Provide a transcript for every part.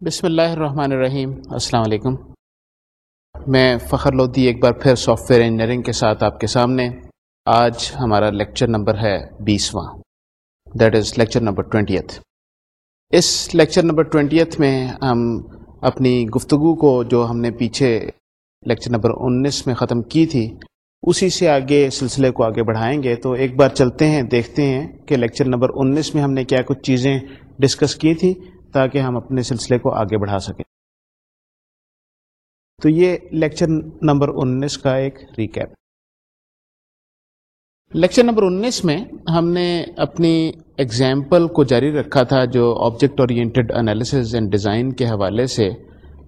بسم اللہ الرحمن الرحیم۔ السلام علیکم۔ میں فخر لودھی ایک بار پھر سافٹ ویئر انجینئرنگ کے ساتھ آپ کے سامنے۔ آج ہمارا لیکچر نمبر ہے بیسواں۔ That is lecture number twentieth us lecture number twentieth میں ہم اپنی گفتگو کو جو ہم نے پیچھے لیکچر نمبر انیس میں ختم کی تھی، اسی سے آگے سلسلے کو آگے بڑھائیں گے۔ تو ایک بار چلتے ہیں، دیکھتے ہیں کہ لیکچر نمبر انیس میں ہم نے کیا کچھ چیزیں ڈسکس کی تھیں۔ تاکہ ہم اپنے سلسلے کو آگے بڑھا سکیں۔ تو یہ لیکچر نمبر انیس کا ایک ریکیپ۔ لیکچر نمبر انیس میں ہم نے اپنی ایگزامپل کو جاری رکھا تھا جو object oriented analysis and design کے حوالے سے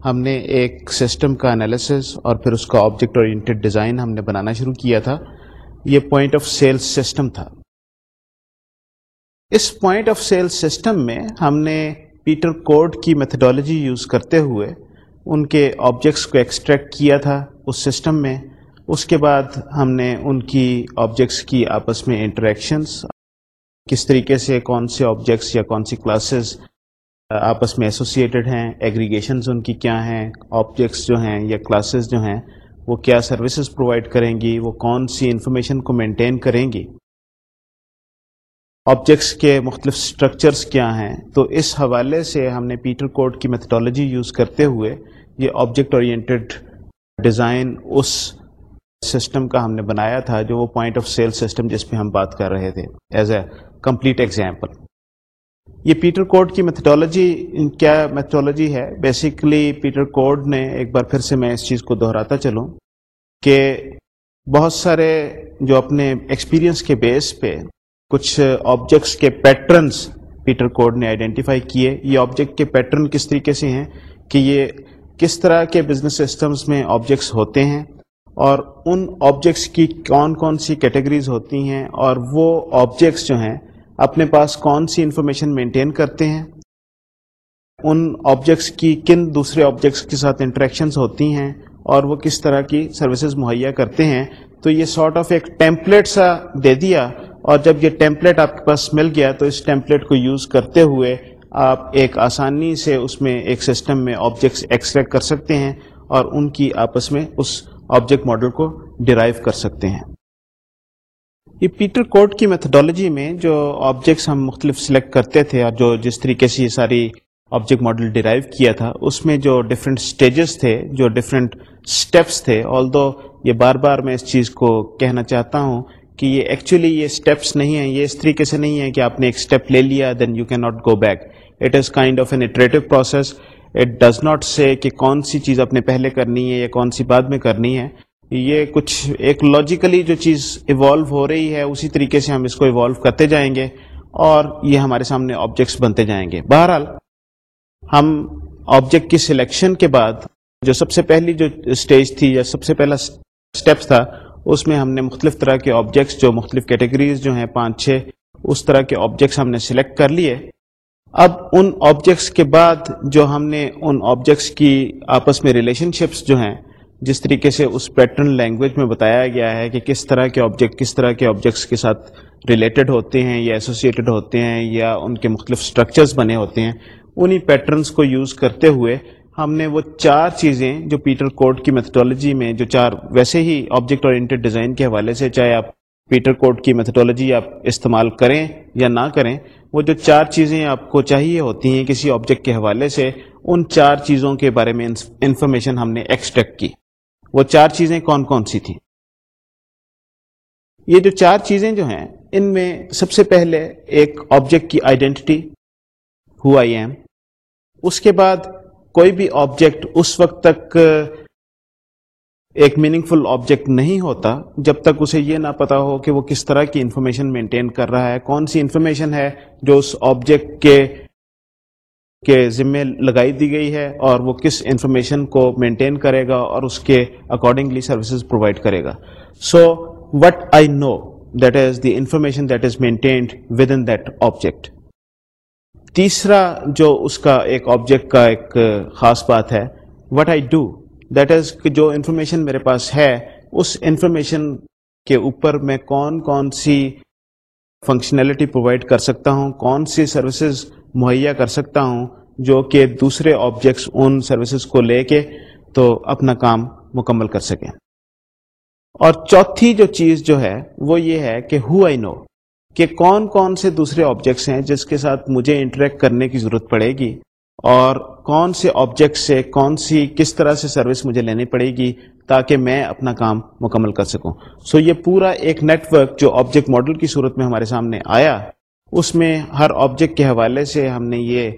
ہم نے ایک سسٹم کا انالیسز اور پھر اس کا آبجیکٹ اورینٹیڈ ڈیزائن ہم نے بنانا شروع کیا تھا۔ یہ پوائنٹ آف سیل سسٹم تھا۔ اس پوائنٹ آف سیل سسٹم میں ہم نے پیٹر کوڈ کی میتھڈالوجی یوز کرتے ہوئے ان کے آبجیکٹس کو ایکسٹریکٹ کیا تھا اس سسٹم میں۔ اس کے بعد ہم نے ان کی آبجیکٹس کی آپس میں انٹریکشنس کس طریقے سے کون سے آبجیکٹس یا کون سی کلاسز آپس میں ایسوسیٹیڈ ہیں ایگریگیشنز ان کی کیا ہیں آبجیکٹس جو ہیں یا کلاسز جو ہیں، وہ کیا سروسز پرووائڈ کریں گی، وہ کون سی انفارمیشن کو مینٹین کریں گی۔ آبجیکٹس کے مختلف اسٹرکچرس کیا ہیں؟ تو اس حوالے سے ہم نے پیٹر کوڈ کی میتھڈالوجی یوز کرتے ہوئے یہ آبجیکٹ اورینٹیڈ ڈیزائن اس سسٹم کا ہم نے بنایا تھا جو وہ پوائنٹ آف سیل سسٹم جس پہ ہم بات کر رہے تھے ایز اے کمپلیٹ ایگزامپل یہ پیٹر کوڈ کی میتھڈالوجی کیا میتھڈالوجی ہے؟ بیسیکلی پیٹر کوڈ نے ایک بار پھر سے میں اس چیز کو دہراتا چلوں کہ بہت سارے جو اپنے ایکسپیرئنس کے بیس پہ کچھ آبجیکٹس کے پیٹرنس پیٹر کوڈ نے آئیڈینٹیفائی کیے۔ یہ آبجیکٹ کے پیٹرن کس طریقے سے ہیں کہ یہ کس طرح کے بزنس سسٹمز میں آبجیکٹس ہوتے ہیں اور ان آبجیکٹس کی کون کون سی کیٹیگریز ہوتی ہیں اور وہ آبجیکٹس جو ہیں اپنے پاس کون سی انفارمیشن مینٹین کرتے ہیں۔ ان آبجیکٹس کی کن دوسرے آبجیکٹس کے ساتھ انٹریکشنز ہوتی ہیں اور وہ کس طرح کی سروسز مہیا کرتے ہیں۔ تو یہ سارٹ آف ایک ٹیمپلیٹ سا دے دیا اور جب یہ ٹیمپلیٹ آپ کے پاس مل گیا تو اس ٹیمپلیٹ کو یوز کرتے ہوئے آپ ایک آسانی سے اس میں ایک سسٹم میں آبجیکٹس ایکسٹریکٹ کر سکتے ہیں اور ان کی آپس میں اس آبجیکٹ ماڈل کو ڈرائیو کر سکتے ہیں۔ یہ پیٹر کوڈ کی میتھڈالوجی میں جو آبجیکٹس ہم مختلف سلیکٹ کرتے تھے اور جو جس طریقے سے یہ ساری آبجیکٹ ماڈل ڈرائیو کیا تھا، اس میں جو ڈفرینٹ سٹیجز تھے، جو ڈفرینٹ سٹیپس تھے آل دو یہ بار بار میں اس چیز کو کہنا چاہتا ہوں کہ یہ ایکچولی یہ اسٹیپس نہیں ہیں، یہ اس طریقے سے نہیں ہے کہ آپ نے ایک اسٹیپ لے لیا then you can not go back it is kind of an iterative process it does not say کہ کون سی چیز اپنے پہلے کرنی ہے یا کون سی بعد میں کرنی ہے. یہ کچھ ایک لاجیکلی جو چیز ایوالو ہو رہی ہے، اسی طریقے سے ہم اس کو ایوالو کرتے جائیں گے اور یہ ہمارے سامنے آبجیکٹس بنتے جائیں گے. بہرحال، ہم آبجیکٹ کی سلیکشن کے بعد جو سب سے پہلی جو اسٹیج تھی یا سب سے پہلا اسٹیپس تھا اس میں ہم نے مختلف طرح کے آبجیکٹس جو مختلف کیٹیگریز جو ہیں، پانچ، چھ، اس طرح کے آبجیکٹس ہم نے سلیکٹ کر لیے۔ اب ان آبجیکٹس کے بعد جو ہم نے ان آبجیکٹس کی آپس میں ریلیشن شپس جو ہیں، جس طریقے سے اس پیٹرن لینگویج میں بتایا گیا ہے کہ کس طرح کے آبجیکٹ کس طرح کے آبجیکٹس کے ساتھ ریلیٹڈ ہوتے ہیں یا ایسوسیٹڈ ہوتے ہیں یا ان کے مختلف اسٹرکچرز بنے ہوتے ہیں، انہی پیٹرنس کو یوز کرتے ہوئے ہم نے وہ چار چیزیں جو پیٹر کوڈ کی میتھڈالوجی میں جو چار ویسے ہی آبجیکٹ اورینٹیڈ ڈیزائن کے حوالے سے چاہے آپ پیٹر کوڈ کی میتھڈالوجی آپ استعمال کریں یا نہ کریں، وہ جو چار چیزیں آپ کو چاہیے ہوتی ہیں کسی آبجیکٹ کے حوالے سے، ان چار چیزوں کے بارے میں انفارمیشن ہم نے ایکسٹریکٹ کی۔ وہ چار چیزیں کون کون سی تھیں؟ یہ جو چار چیزیں جو ہیں، ان میں سب سے پہلے ایک آبجیکٹ کی آئیڈینٹی ہو آئی ایم اس کے بعد کوئی بھی آبجیکٹ اس وقت تک ایک میننگ فل آبجیکٹ نہیں ہوتا جب تک اسے یہ نہ پتا ہو کہ وہ کس طرح کی انفارمیشن مینٹین کر رہا ہے، کون سی انفارمیشن ہے جو اس آبجیکٹ کے کے ذمے لگائی دی گئی ہے اور وہ کس انفارمیشن کو مینٹین کرے گا اور اس کے اکارڈنگلی سروسز پرووائڈ کرے گا۔ So what I know that is the information that is maintained with in that object تیسرا جو اس کا ایک آبجیکٹ کا ایک خاص بات ہے what I do that is کہ جو انفارمیشن میرے پاس ہے، اس انفارمیشن کے اوپر میں کون کون سی فنکشنلٹی پرووائڈ کر سکتا ہوں، کون سی سروسز مہیا کر سکتا ہوں، جو کہ دوسرے آبجیکٹس ان سروسز کو لے کے تو اپنا کام مکمل کر سکیں۔ اور چوتھی جو چیز جو ہے، وہ یہ ہے کہ ہو آئی نو کہ کون کون سے دوسرے آبجیکٹس ہیں جس کے ساتھ مجھے انٹریکٹ کرنے کی ضرورت پڑے گی اور کون سے آبجیکٹ سے کون سی کس طرح سے سروس مجھے لینی پڑے گی تاکہ میں اپنا کام مکمل کر سکوں۔ سو so یہ پورا ایک نیٹ ورک جو آبجیکٹ ماڈل کی صورت میں ہمارے سامنے آیا، اس میں ہر آبجیکٹ کے حوالے سے ہم نے یہ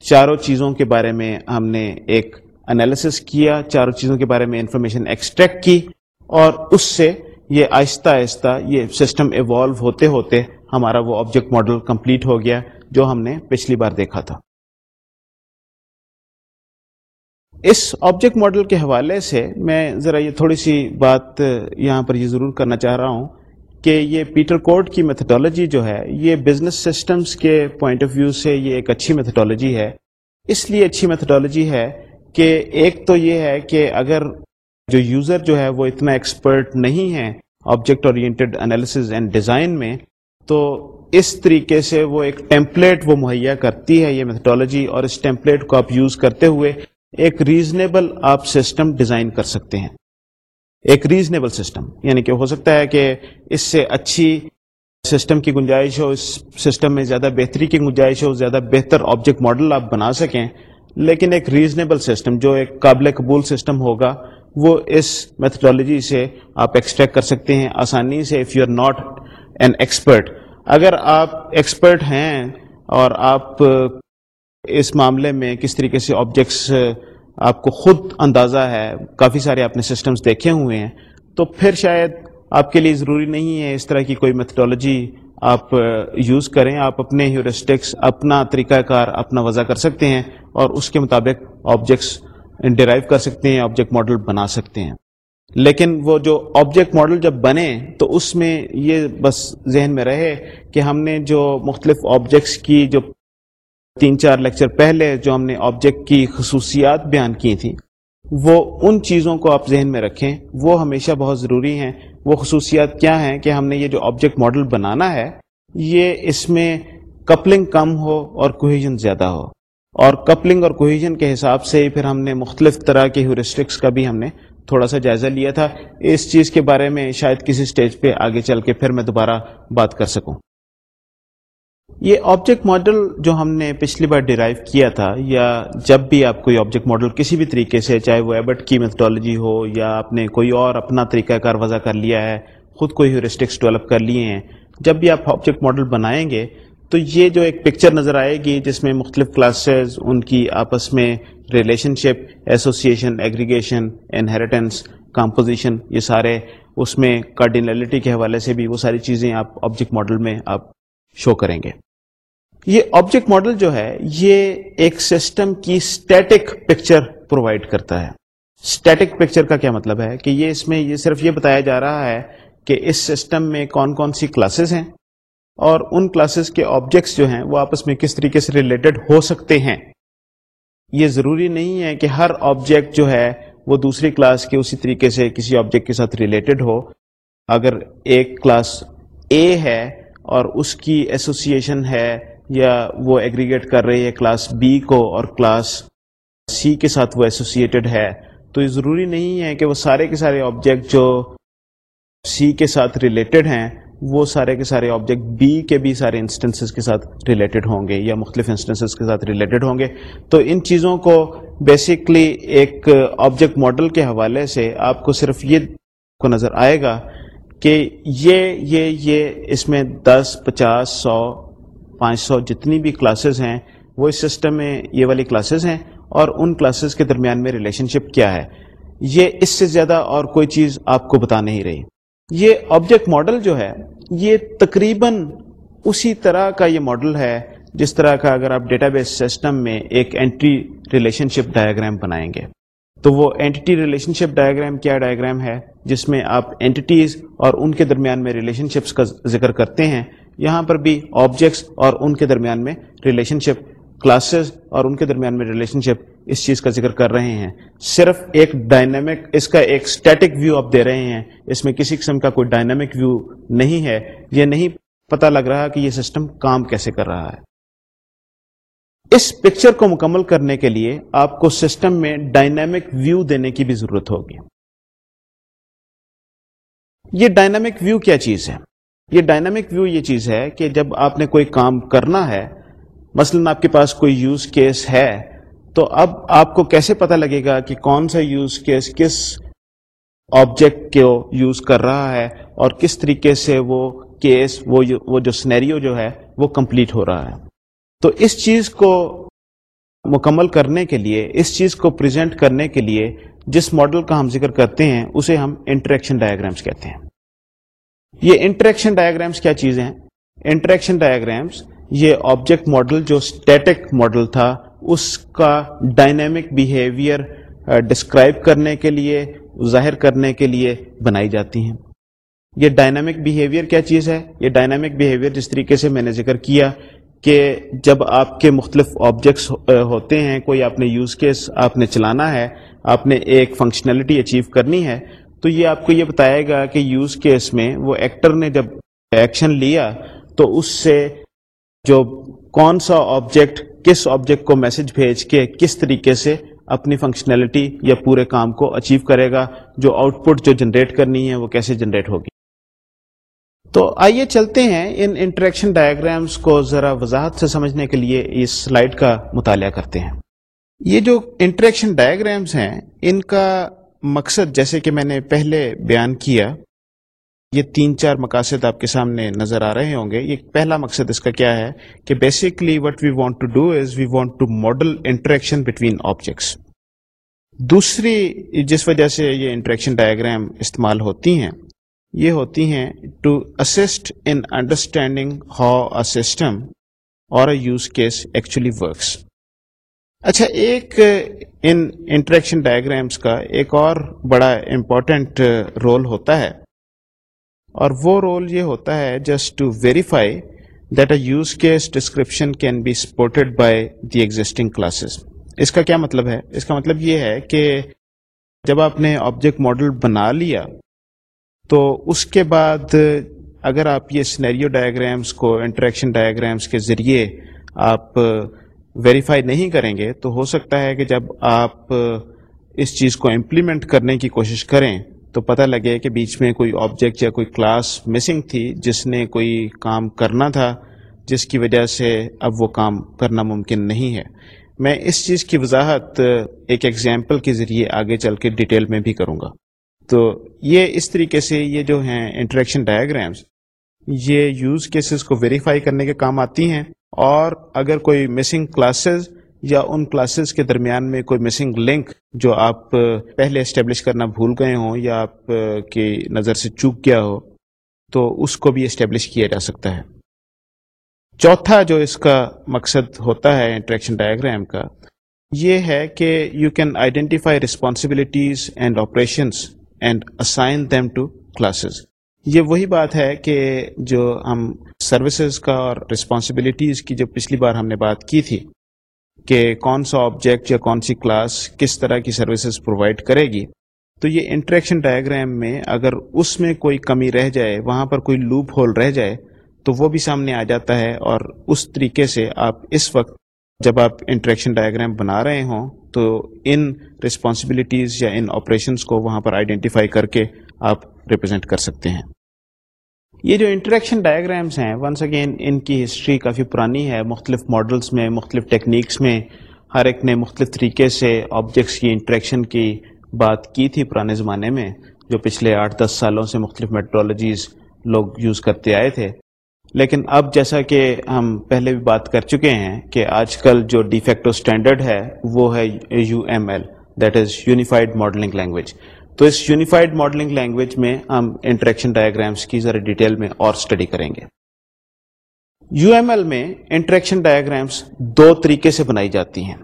چاروں چیزوں کے بارے میں ہم نے ایک انالیسس کیا، چاروں چیزوں کے بارے میں انفارمیشن ایکسٹریکٹ کی اور اس سے یہ آہستہ آہستہ یہ سسٹم ایوالو ہوتے ہوتے ہمارا وہ آبجیکٹ ماڈل کمپلیٹ ہو گیا جو ہم نے پچھلی بار دیکھا تھا۔ اس آبجیکٹ ماڈل کے حوالے سے میں ذرا یہ تھوڑی سی بات یہاں پر یہ ضرور کرنا چاہ رہا ہوں کہ یہ پیٹر کوڈ کی میتھڈالوجی جو ہے، یہ بزنس سسٹمز کے پوائنٹ آف ویو سے یہ ایک اچھی میتھڈالوجی ہے۔ اس لیے اچھی میتھڈالوجی ہے کہ ایک تو یہ ہے کہ اگر جو یوزر جو ہے وہ اتنا ایکسپرٹ نہیں ہے object oriented analysis and design میں، تو اس طریقے سے وہ ایک ٹیمپلیٹ وہ مہیا کرتی ہے یہ میتھڈالوجی اور اس ٹیمپلیٹ کو آپ یوز کرتے ہوئے ایک ریزنیبل آپ سسٹم ڈیزائن کر سکتے ہیں۔ ایک ریزنیبل سسٹم یعنی کہ ہو سکتا ہے کہ اس سے اچھی سسٹم کی گنجائش ہو، اس سسٹم میں زیادہ بہتری کی گنجائش ہو، زیادہ بہتر آبجیکٹ ماڈل آپ بنا سکیں، لیکن ایک ریزنیبل سسٹم جو ایک قابل قبول سسٹم ہوگا وہ اس میتھڈالوجی سے آپ ایکسٹریکٹ کر سکتے ہیں آسانی سے if you are not an expert اگر آپ ایکسپرٹ ہیں اور آپ اس معاملے میں کس طریقے سے آبجیکٹس آپ کو خود اندازہ ہے، کافی سارے آپ نے سسٹمز دیکھے ہوئے ہیں، تو پھر شاید آپ کے لیے ضروری نہیں ہے اس طرح کی کوئی میتھڈالوجی آپ یوز کریں، آپ اپنے ہیورسٹکس اپنا طریقہ کار اپنا وضع کر سکتے ہیں اور اس کے مطابق آبجیکٹس ڈرائیو کر سکتے ہیں، آبجیکٹ ماڈل بنا سکتے ہیں۔ لیکن وہ جو آبجیکٹ ماڈل جب بنے، تو اس میں یہ بس ذہن میں رہے کہ ہم نے جو مختلف آبجیکٹس کی، جو تین چار لیکچر پہلے جو ہم نے آبجیکٹ کی خصوصیات بیان کی تھیں، وہ ان چیزوں کو آپ ذہن میں رکھیں۔ وہ ہمیشہ بہت ضروری ہیں۔ وہ خصوصیات کیا ہیں کہ ہم نے یہ جو آبجیکٹ ماڈل بنانا ہے، یہ اس میں کپلنگ کم ہو اور کوہیجن زیادہ ہو۔ اور کپلنگ اور کوہیجن کے حساب سے پھر ہم نے مختلف طرح کے ہیورسٹکس کا بھی ہم نے تھوڑا سا جائزہ لیا تھا۔ اس چیز کے بارے میں شاید کسی سٹیج پہ آگے چل کے پھر میں دوبارہ بات کر سکوں۔ یہ آبجیکٹ ماڈل جو ہم نے پچھلی بار ڈیرائیو کیا تھا یا جب بھی آپ کوئی آبجیکٹ ماڈل کسی بھی طریقے سے، چاہے وہ ایبٹ کی میتھڈالوجی ہو یا آپ نے کوئی اور اپنا طریقہ کار وضع کر لیا ہے، خود کوئی ہیورسٹکس ڈیولپ کر لیے ہیں، جب بھی آپ آبجیکٹ ماڈل بنائیں گے تو یہ جو ایک پکچر نظر آئے گی جس میں مختلف کلاسز ان کی آپس میں relationship association aggregation inheritance composition یہ سارے اس میں کارڈینلٹی کے حوالے سے بھی وہ ساری چیزیں آپ آبجیکٹ ماڈل میں آپ شو کریں گے۔ یہ آبجیکٹ ماڈل جو ہے، یہ ایک سسٹم کی اسٹیٹک پکچر پرووائڈ کرتا ہے۔ اسٹیٹک پکچر کا کیا مطلب ہے؟ کہ یہ اس میں یہ صرف یہ بتایا جا رہا ہے کہ اس سسٹم میں کون کون سی کلاسز ہیں۔ اور ان کلاسز کے آبجیکٹس جو ہیں، وہ آپس میں کس طریقے سے ریلیٹڈ ہو سکتے ہیں؟ یہ ضروری نہیں ہے کہ ہر آبجیکٹ جو ہے، وہ دوسری کلاس کے اسی طریقے سے کسی آبجیکٹ کے ساتھ ریلیٹڈ ہو۔ اگر ایک کلاس اے ہے اور اس کی ایسوسیشن ہے، یا وہ ایگریگیٹ کر رہی ہے کلاس بی کو اور کلاس سی کے ساتھ وہ ایسوسیٹڈ ہے، تو یہ ضروری نہیں ہے کہ وہ سارے کے سارے آبجیکٹ جو سی کے ساتھ ریلیٹڈ ہیں وہ سارے کے سارے آبجیکٹ بی کے بھی سارے انسٹنسز کے ساتھ ریلیٹڈ ہوں گے یا مختلف انسٹنسز کے ساتھ ریلیٹڈ ہوں گے۔ تو ان چیزوں کو بیسکلی ایک آبجیکٹ ماڈل کے حوالے سے آپ کو صرف یہ کو نظر آئے گا کہ یہ یہ یہ اس میں دس، پچاس، سو، پانچ سو جتنی بھی کلاسز ہیں، وہ اس سسٹم میں یہ والی کلاسز ہیں اور ان کلاسز کے درمیان میں ریلیشن شپ کیا ہے۔ یہ اس سے زیادہ اور کوئی چیز آپ کو بتا نہیں رہی۔ یہ آبجیکٹ ماڈل جو ہے، یہ تقریباً اسی طرح کا یہ ماڈل ہے، جس طرح کا اگر آپ ڈیٹا بیس سسٹم میں ایک اینٹری ریلیشن شپ ڈایاگرام بنائیں گے۔ تو وہ اینٹی ریلیشن شپ ڈائگرام کیا ڈائگرام ہے، جس میں آپ اینٹیز اور ان کے درمیان میں ریلیشن شپس کا ذکر کرتے ہیں۔ یہاں پر بھی آبجیکٹس اور ان کے درمیان میں ریلیشن شپ کلاسز اور ان کے درمیان میں ریلیشن شپ اس چیز کا ذکر کر رہے ہیں۔ صرف ایک ڈائنامک اس کا ایک اسٹیٹک ویو آپ دے رہے ہیں۔ اس میں کسی قسم کا کوئی ڈائنامک ویو نہیں ہے۔ یہ نہیں پتا لگ رہا کہ یہ سسٹم کام کیسے کر رہا ہے۔ اس پکچر کو مکمل کرنے کے لیے آپ کو سسٹم میں ڈائنامک ویو دینے کی بھی ضرورت ہوگی۔ یہ ڈائنامک ویو کیا چیز ہے؟ یہ ڈائنامک ویو یہ چیز ہے کہ جب آپ نے کوئی کام کرنا ہے مثلا آپ کے پاس کوئی یوز کیس ہے، تو اب آپ کو کیسے پتا لگے گا کہ کون سا یوز کیس کس آبجیکٹ کو یوز کر رہا ہے اور کس طریقے سے وہ کیس وہ وہ جو سنیریو جو ہے، وہ کمپلیٹ ہو رہا ہے؟ تو اس چیز کو مکمل کرنے کے لیے، اس چیز کو پریزنٹ کرنے کے لیے جس ماڈل کا ہم ذکر کرتے ہیں، اسے ہم انٹریکشن ڈایاگرامس کہتے ہیں۔ یہ انٹریکشن ڈایاگرامس کیا چیزیں ہیں؟ انٹریکشن ڈایاگرامس یہ آبجیکٹ ماڈل جو اسٹیٹک ماڈل تھا، اس کا ڈائنامک بیہیویئر ڈسکرائب کرنے کے لیے، ظاہر کرنے کے لیے بنائی جاتی ہیں۔ یہ ڈائنامک بیہیویئر کیا چیز ہے؟ یہ ڈائنامک بیہیویئر جس طریقے سے میں نے ذکر کیا کہ جب آپ کے مختلف آبجیکٹس uh, ہوتے ہیں، کوئی آپ نے یوز کیس آپ نے چلانا ہے، آپ نے ایک فنکشنلٹی اچیو کرنی ہے، تو یہ آپ کو یہ بتائے گا کہ یوز کیس میں وہ ایکٹر نے جب ایکشن لیا تو اس سے جو کون سا آبجیکٹ کس آبجیکٹ کو میسج بھیج کے کس طریقے سے اپنی فنکشنلٹی یا پورے کام کو اچیو کرے گا، جو آؤٹ پٹ جو جنریٹ کرنی ہے، وہ کیسے جنریٹ ہوگی؟ تو آئیے چلتے ہیں ان انٹریکشن ڈائگرامس کو ذرا وضاحت سے سمجھنے کے لیے اس سلائڈ کا مطالعہ کرتے ہیں۔ یہ جو انٹریکشن ڈائگرامس ہیں، ان کا مقصد جیسے کہ میں نے پہلے بیان کیا یہ تین چار مقاصد آپ کے سامنے نظر آ رہے ہوں گے۔ یہ پہلا مقصد اس کا کیا ہے کہ basically what we want to do is we want to model interaction between objects دوسری جس وجہ سے یہ انٹریکشن ڈائگرام استعمال ہوتی ہیں، یہ ہوتی ہیں to assist in understanding how a system اور یوز کیس ایکچولی ورکس اچھا ایک ان انٹریکشن ڈائگرامس کا ایک اور بڑا امپورٹنٹ رول ہوتا ہے۔ اور وہ رول یہ ہوتا ہے just to verify that a use case description can be supported by the existing classes اس کا کیا مطلب ہے؟ اس کا مطلب یہ ہے کہ جب آپ نے آبجیکٹ ماڈل بنا لیا، تو اس کے بعد اگر آپ یہ سنیریو ڈائگرامس کو انٹریکشن ڈائگرامس کے ذریعے آپ ویریفائی نہیں کریں گے، تو ہو سکتا ہے کہ جب آپ اس چیز کو امپلیمنٹ کرنے کی کوشش کریں تو پتہ لگے کہ بیچ میں کوئی آبجیکٹ یا کوئی کلاس مسنگ تھی جس نے کوئی کام کرنا تھا، جس کی وجہ سے اب وہ کام کرنا ممکن نہیں ہے۔ میں اس چیز کی وضاحت، ایک ایگزامپل کے ذریعے آگے چل کے ڈیٹیل میں بھی کروں گا۔ تو یہ اس طریقے سے یہ جو ہیں انٹریکشن ڈایاگرامس یہ یوز کیسز کو ویریفائی کرنے کے کام آتی ہیں اور اگر کوئی مسنگ کلاسز یا ان کلاسز کے درمیان میں کوئی مسنگ لنک جو آپ پہلے اسٹیبلش کرنا بھول گئے ہوں یا آپ کی نظر سے چوک گیا ہو، تو اس کو بھی اسٹیبلش کیا جا سکتا ہے۔ چوتھا جو اس کا مقصد ہوتا ہے انٹریکشن ڈائگرام کا، یہ ہے کہ you can identify responsibilities and operations and assign them to classes یہ وہی بات ہے کہ جو ہم سروسز کا اور رسپانسبلٹیز کی جو پچھلی بار ہم نے بات کی تھی۔ کہ کون سا آبجیکٹ یا کون سی کلاس کس طرح کی سروسز پرووائڈ کرے گی۔ تو یہ انٹریکشن ڈائگرام میں اگر اس میں کوئی کمی رہ جائے، وہاں پر کوئی لوپ ہول رہ جائے، تو وہ بھی سامنے آ جاتا ہے اور اس طریقے سے آپ اس وقت جب آپ انٹریکشن ڈائگرام بنا رہے ہوں، تو ان رسپانسبلٹیز یا ان آپریشنس کو وہاں پر آئیڈینٹیفائی کر کے آپ ریپرزینٹ کر سکتے ہیں۔ یہ جو انٹریکشن ڈائگرامس ہیں ونس اگین ان کی ہسٹری کافی پرانی ہے، مختلف ماڈلس میں، مختلف ٹیکنیکس میں، ہر ایک نے مختلف طریقے سے آبجیکٹس کی انٹریکشن کی بات کی تھی پرانے زمانے میں، جو پچھلے آٹھ دس سالوں سے مختلف میٹرولوجیز لوگ یوز کرتے آئے تھے۔ لیکن اب جیسا کہ ہم پہلے بھی بات کر چکے ہیں کہ آج کل جو ڈیفیکٹو اسٹینڈرڈ ہے، وہ ہے U M L that is unified modelling language تو اس یونیفائڈ ماڈلنگ لینگویج میں ہم انٹریکشن ڈائگرامس کی ذرا ڈیٹیل میں اور اسٹڈی کریں گے۔ یو ایم ایل میں انٹریکشن ڈائگرامس دو طریقے سے بنائی جاتی ہیں۔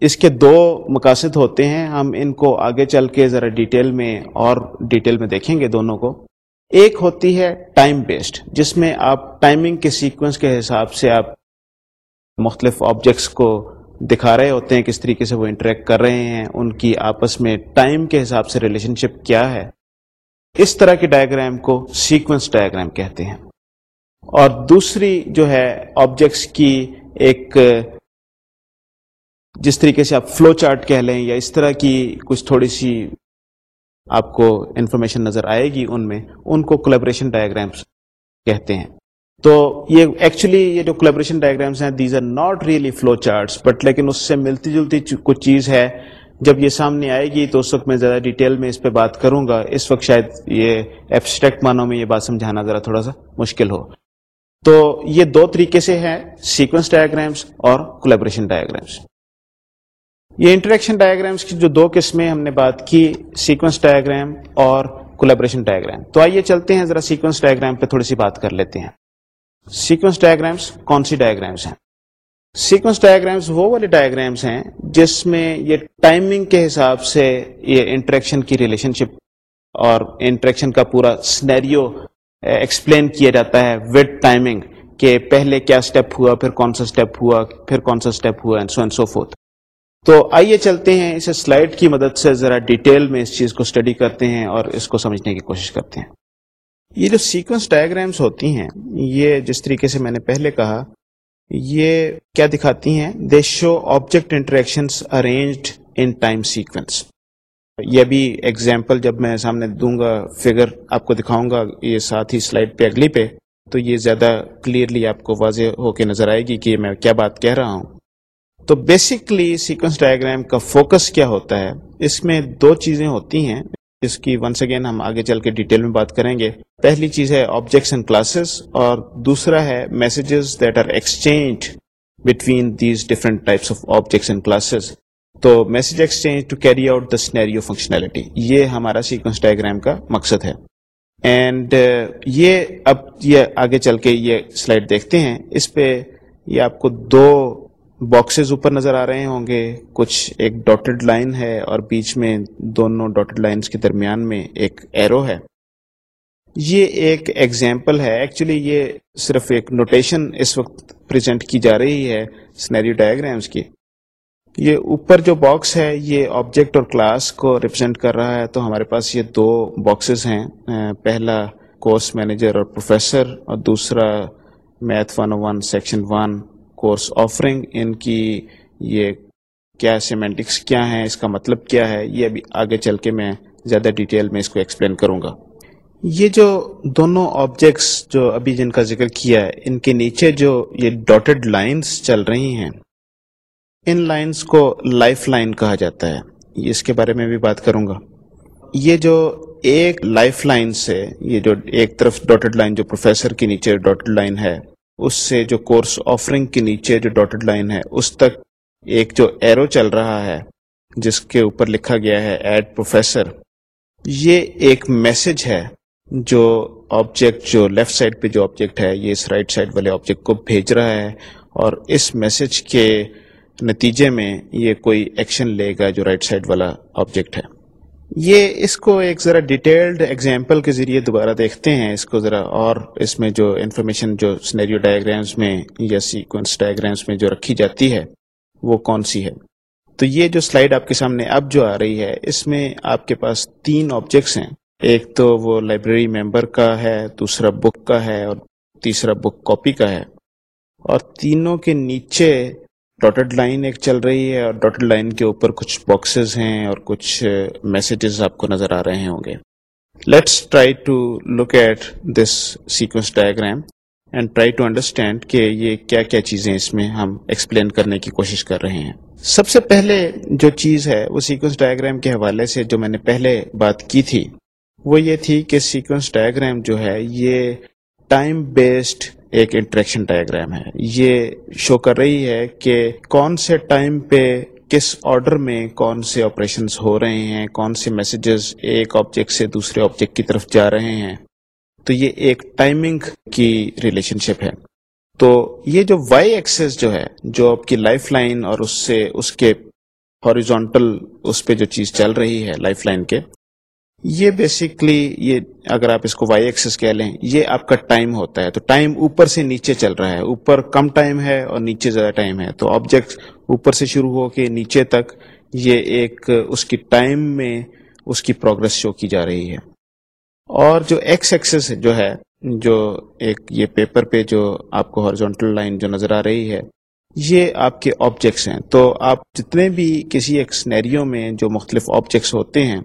اس کے دو مقاصد ہوتے ہیں۔ ہم ان کو آگے چل کے ذرا ڈیٹیل میں اور ڈیٹیل میں دیکھیں گے دونوں کو۔ ایک ہوتی ہے ٹائم بیسڈ جس میں آپ ٹائمنگ کے سیکوینس کے حساب سے آپ مختلف آبجیکٹس کو دکھا رہے ہوتے ہیں کس طریقے سے وہ انٹریکٹ کر رہے ہیں، ان کی آپس میں ٹائم کے حساب سے ریلیشن شپ کیا ہے۔ اس طرح کے ڈائگرام کو سیکوینس ڈائگرام کہتے ہیں۔ اور دوسری جو ہے آبجیکٹس کی ایک، جس طریقے سے آپ فلو چارٹ کہہ لیں یا اس طرح کی کچھ تھوڑی سی آپ کو انفارمیشن نظر آئے گی ان میں، ان کو کولیبریشن ڈائگرامس کہتے ہیں۔ تو یہ ایکچولی یہ جو کولیبریشن ڈائگرامس ہیں these are not really flow charts but لیکن اس سے ملتی جلتی کچھ چیز ہے۔ جب یہ سامنے آئے گی تو اس وقت میں زیادہ ڈیٹیل میں اس پہ بات کروں گا۔ اس وقت شاید یہ ایبسٹریکٹ مانوں میں یہ بات سمجھانا ذرا تھوڑا سا مشکل ہو۔ تو یہ دو طریقے سے ہے سیکوینس ڈائگرامس اور کولیبریشن ڈائگرامس یہ انٹریکشن ڈائگرامس کی جو دو قسمیں ہم نے بات کی سیکوینس ڈائگرام اور کولیبریشن ڈائگرام تو آئیے چلتے ہیں، ذرا سیکوینس ڈائگرام پہ تھوڑی سی بات کر لیتے ہیں۔ سیکوینس ڈائگرامس کون سی ڈائگرامس ہیں؟ سیکوینس ڈائگرامس وہ والے ڈائگرامس ہیں جس میں یہ ٹائمنگ کے حساب سے یہ انٹریکشن کی ریلیشن شپ اور انٹریکشن کا پورا سنیریو ایکسپلین eh, کیا جاتا ہے وتھ ٹائمنگ کہ پہلے کیا اسٹیپ ہوا، پھر کون سا اسٹیپ ہوا، پھر کون سا اسٹیپ ہوا and so and so forth تو آئیے چلتے ہیں، اسے سلائڈ کی مدد سے ذرا ڈیٹیل میں اس چیز کو اسٹڈی کرتے ہیں اور اس کو سمجھنے کی کوشش کرتے ہیں۔ یہ جو سیکوینس ڈائگرامس ہوتی ہیں، یہ جس طریقے سے میں نے پہلے کہا، یہ کیا دکھاتی ہیں؟ They show object interaction arranged in time sequence یہ بھی ایگزامپل جب میں سامنے دوں گا فگر آپ کو دکھاؤں گا یہ ساتھ ہی سلائڈ پہ اگلی پہ، تو یہ زیادہ کلیئرلی آپ کو واضح ہو کے نظر آئے گی کہ میں کیا بات کہہ رہا ہوں۔ تو بیسکلی سیکوینس ڈائگرام کا فوکس کیا ہوتا ہے؟ اس میں دو چیزیں ہوتی ہیں۔ اس کی ونس اگین ہم آگے چل کے ڈیٹیل میں بات کریں گے۔ پہلی چیز ہے آبجیکٹس اینڈ کلاسز اور دوسرا ہے messages that are exchange between these different types of objects and classes تو message exchange to carry out the scenario functionality یہ ہمارا سیکوینس ڈائگرام کا مقصد ہے۔ اینڈ uh, یہ اب یہ آگے چل کے یہ سلائڈ دیکھتے ہیں۔ اس پہ یہ آپ کو دو باکسز اوپر نظر آ رہے ہوں گے۔ کچھ ایک ڈاٹڈ لائن ہے اور بیچ میں دونوں ڈاٹڈ لائنز کے درمیان میں ایک ایرو ہے۔ یہ ایک ایگزامپل ہے۔ ایکچولی یہ صرف ایک نوٹیشن اس وقت پریزنٹ کی جا رہی ہے سنیریو ڈائگرامس کی۔ یہ اوپر جو باکس ہے، یہ آبجیکٹ اور کلاس کو ریپرزینٹ کر رہا ہے۔ تو ہمارے پاس یہ دو باکسز ہیں۔ پہلا کورس مینیجر اور پروفیسر اور دوسرا math one one section one course offering ان کی یہ کیا سیمینٹکس کیا ہے اس کا مطلب کیا ہے، یہ ابھی آگے چل کے میں زیادہ ڈیٹیل میں اس کو ایکسپلین کروں گا۔ یہ جو دونوں آبجیکٹس جو ابھی جن کا ذکر کیا ہے، ان کے نیچے جو یہ ڈاٹڈ لائنس چل رہی ہیں، ان لائنس کو لائف لائن کہا جاتا ہے۔ اس کے بارے میں بھی بات کروں گا۔ یہ جو ایک لائف لائن سے، یہ جو ایک طرف ڈاٹڈ لائن جو پروفیسر کے نیچے ڈاٹڈ لائن ہے اس سے جو کورس آفرنگ کے نیچے جو ڈاٹڈ لائن ہے، اس تک ایک جو ایرو چل رہا ہے، جس کے اوپر لکھا گیا ہے ایڈ پروفیسر یہ ایک میسج ہے جو آبجیکٹ جو لیفٹ سائڈ پہ جو آبجیکٹ ہے، یہ اس رائٹ سائڈ والے آبجیکٹ کو بھیج رہا ہے اور اس میسج کے نتیجے میں یہ کوئی ایکشن لے گا جو رائٹ سائڈ والا آبجیکٹ ہے۔ یہ اس کو ایک ذرا ڈیٹیلڈ ایگزامپل کے ذریعے دوبارہ دیکھتے ہیں۔ اس کو ذرا اور اس میں جو انفارمیشن جو سنیریو ڈائگرامس میں یا سیکوینس ڈائگرامس میں جو رکھی جاتی ہے، وہ کون سی ہے؟ تو یہ جو سلائیڈ آپ کے سامنے اب جو آ رہی ہے، اس میں آپ کے پاس تین آبجیکٹس ہیں۔ ایک تو وہ لائبریری ممبر کا ہے، دوسرا بک کا ہے اور تیسرا بک کاپی کا ہے۔ اور تینوں کے نیچے ڈاٹڈ لائن ایک چل رہی ہے اور ڈاٹڈ لائن کے اوپر کچھ باکسز ہیں اور کچھ میسیجز آپ کو نظر آ رہے ہوں گے۔ Let's try to look at this sequence diagram and try to understand کہ یہ کیا کیا چیزیں اس میں ہم ایکسپلین کرنے کی کوشش کر رہے ہیں۔ سب سے پہلے جو چیز ہے وہ سیکوینس ڈائگرام کے حوالے سے جو میں نے پہلے بات کی تھی وہ یہ تھی کہ سیکوینس ڈائگرام جو ہے یہ ٹائم بیسڈ ایک انٹریکشن ڈائگرام ہے۔ یہ شو کر رہی ہے کہ کون سے ٹائم پہ کس آرڈر میں کون سے آپریشن ہو رہے ہیں، کون سے میسیجز ایک آبجیکٹ سے دوسرے آبجیکٹ کی طرف جا رہے ہیں۔ تو یہ ایک ٹائمنگ کی ریلیشن شپ ہے۔ تو یہ جو وائی ایکسس جو ہے، جو آپ کی لائف لائن اور اس سے، اس کے ہاریزونٹل اس پہ جو چیز چل رہی ہے لائف لائن کے یہ بیسکلی یہ اگر آپ اس کو وائی ایکسس کہہ لیں، یہ آپ کا ٹائم ہوتا ہے۔ تو ٹائم اوپر سے نیچے چل رہا ہے۔ اوپر کم ٹائم ہے اور نیچے زیادہ ٹائم ہے۔ تو آبجیکٹ اوپر سے شروع ہو کے نیچے تک یہ ایک اس کی ٹائم میں اس کی پروگرس شو کی جا رہی ہے۔ اور جو ایکس ایکسس جو ہے، جو ایک یہ پیپر پہ جو آپ کو ہارزونٹل لائن جو نظر آ رہی ہے، یہ آپ کے آبجیکٹس ہیں۔ تو آپ جتنے بھی کسی ایک سنیریو میں جو مختلف آبجیکٹس ہوتے ہیں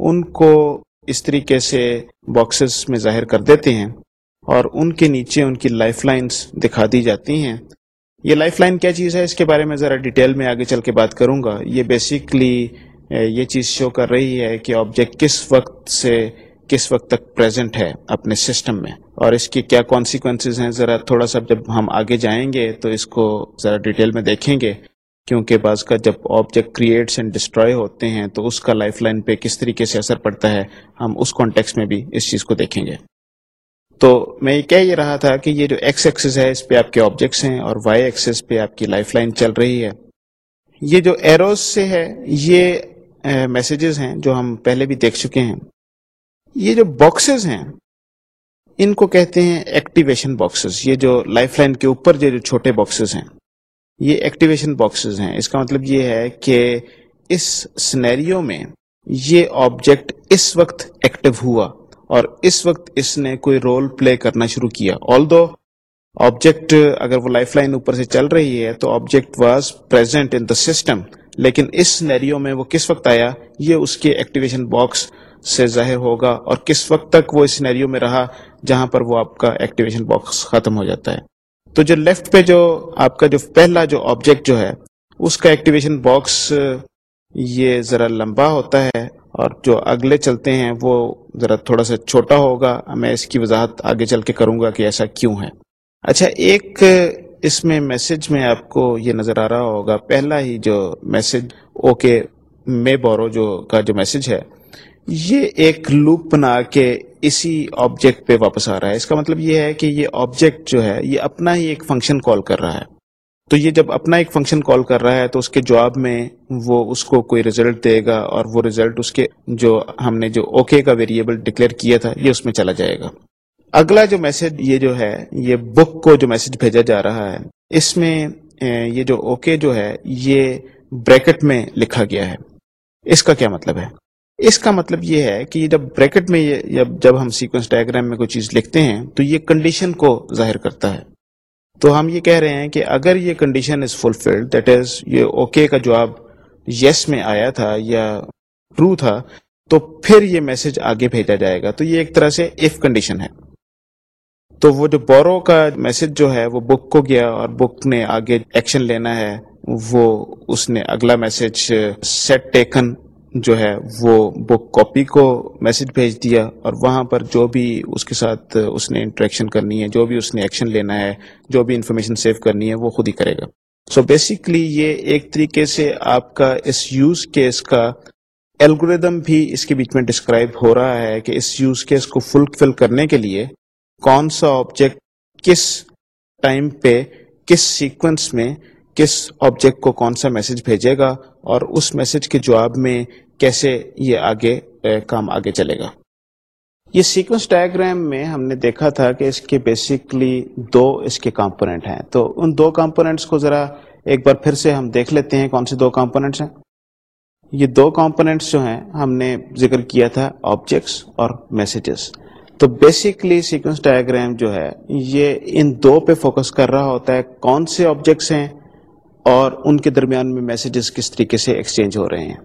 ان کو اس طریقے سے باکسز میں ظاہر کر دیتے ہیں اور ان کے نیچے ان کی لائف لائنس دکھا دی جاتی ہیں۔ یہ لائف لائن کیا چیز ہے؟ اس کے بارے میں ذرا ڈیٹیل میں آگے چل کے بات کروں گا۔ یہ بیسکلی یہ چیز شو کر رہی ہے کہ آبجیکٹ کس وقت سے کس وقت تک پریزنٹ ہے اپنے سسٹم میں۔ اور اس کی کیا کانسیکوینسز ہیں؟ ذرا تھوڑا سا جب ہم آگے جائیں گے تو اس کو ذرا ڈیٹیل میں دیکھیں گے۔ کیونکہ بعض کا جب آبجیکٹ کریٹس اینڈ ڈسٹروائے ہوتے ہیں تو اس کا لائف لائن پہ کس طریقے سے اثر پڑتا ہے، ہم اس کانٹیکس میں بھی اس چیز کو دیکھیں گے۔ تو میں یہ کہہ یہ رہا تھا کہ یہ جو ایکس ایکسس ہے، اس پہ آپ کے آبجیکٹس ہیں اور وائی ایکسس پہ آپ کی لائف لائن چل رہی ہے۔ یہ جو ایروز سے ہے، یہ میسیجز ہیں جو ہم پہلے بھی دیکھ چکے ہیں۔ یہ جو باکسز ہیں، ان کو کہتے ہیں ایکٹیویشن باکسز یہ جو لائف لائن کے اوپر جو چھوٹے باکسز ہیں۔ یہ ایکٹیویشن باکسز ہیں۔ اس کا مطلب یہ ہے کہ اس سنیریو میں یہ آبجیکٹ اس وقت ایکٹیو ہوا اور اس وقت اس نے کوئی رول پلے کرنا شروع کیا۔ آل دو آبجیکٹ اگر وہ لائف لائن اوپر سے چل رہی ہے تو object was present in the system لیکن اس سنیریو میں وہ کس وقت آیا؟ یہ اس کے ایکٹیویشن باکس سے ظاہر ہوگا اور کس وقت تک وہ اس سنیریو میں رہا جہاں پر وہ آپ کا ایکٹیویشن باکس ختم ہو جاتا ہے۔ تو جو لیفٹ پہ جو آپ کا جو پہلا جو آبجیکٹ جو ہے، اس کا ایکٹیویشن باکس یہ ذرا لمبا ہوتا ہے اور جو اگلے چلتے ہیں، وہ ذرا تھوڑا سا چھوٹا ہوگا۔ میں اس کی وضاحت آگے چل کے کروں گا کہ ایسا کیوں ہے۔ اچھا ایک اس میں میسج میں آپ کو یہ نظر آ رہا ہوگا۔ پہلا ہی جو میسج اوکے مے بورو جو کا جو میسج ہے، یہ ایک لوپ بنا کے اسی آبجیکٹ پہ واپس آ رہا ہے۔ اس کا مطلب یہ ہے کہ یہ آبجیکٹ جو ہے، یہ اپنا ہی ایک فنکشن کال کر رہا ہے۔ تو یہ جب اپنا ایک فنکشن کال کر رہا ہے، تو اس کے جواب میں وہ اس کو کوئی ریزلٹ دے گا اور وہ ریزلٹ اس کے جو ہم نے جو اوکے okay کا ویریبل ڈکلیئر کیا تھا، یہ اس میں چلا جائے گا۔ اگلا جو میسج یہ جو ہے، یہ بک کو جو میسج بھیجا جا رہا ہے، اس میں یہ جو اوکے okay جو ہے، یہ بریکٹ میں لکھا گیا ہے۔ اس کا کیا مطلب ہے؟ اس کا مطلب یہ ہے کہ جب بریکٹ میں جب ہم سیکوینس ڈائگرام میں کوئی چیز لکھتے ہیں، تو یہ کنڈیشن کو ظاہر کرتا ہے۔ تو ہم یہ کہہ رہے ہیں کہ اگر یہ condition is fulfilled that is یہ اوکے کا جواب یس میں آیا تھا یا ٹرو تھا، تو پھر یہ میسج آگے بھیجا جائے گا۔ تو یہ ایک طرح سے اف کنڈیشن ہے۔ تو وہ جو بورو کا میسج جو ہے، وہ بک کو گیا اور بک نے آگے ایکشن لینا ہے، وہ اس نے اگلا میسج سیٹ ٹیکن جو ہے وہ بک کاپی کو میسج بھیج دیا اور وہاں پر جو بھی اس کے ساتھ اس نے انٹریکشن کرنی ہے، جو بھی اس نے ایکشن لینا ہے، جو بھی انفارمیشن سیو کرنی ہے، وہ خود ہی کرے گا۔ سو so بیسکلی یہ ایک طریقے سے آپ کا اس یوز کیس کا الگوریدم بھی اس کے بیچ میں ڈسکرائب ہو رہا ہے کہ اس یوز کیس کو فل کرنے کے لیے کون سا آبجیکٹ کس ٹائم پہ، کس سیکوینس میں کس آبجیکٹ کو کون سا میسج بھیجے گا اور اس میسج کے جواب میں کیسے یہ آگے کام آگے چلے گا۔ یہ سیکوینس ڈائگرام میں ہم نے دیکھا تھا کہ اس کے بیسکلی دو اس کے کمپوننٹ ہیں۔ تو ان دو کمپوننٹس کو ذرا ایک بار پھر سے ہم دیکھ لیتے ہیں کون سے دو کمپوننٹس ہیں۔ یہ دو کمپوننٹس جو ہیں، ہم نے ذکر کیا تھا آبجیکٹس اور میسیجز تو بیسکلی سیکوینس ڈائگرام جو ہے، یہ ان دو پہ فوکس کر رہا ہوتا ہے کون سے آبجیکٹس ہیں اور ان کے درمیان میں میسیجز کس طریقے سے ایکسچینج ہو رہے ہیں۔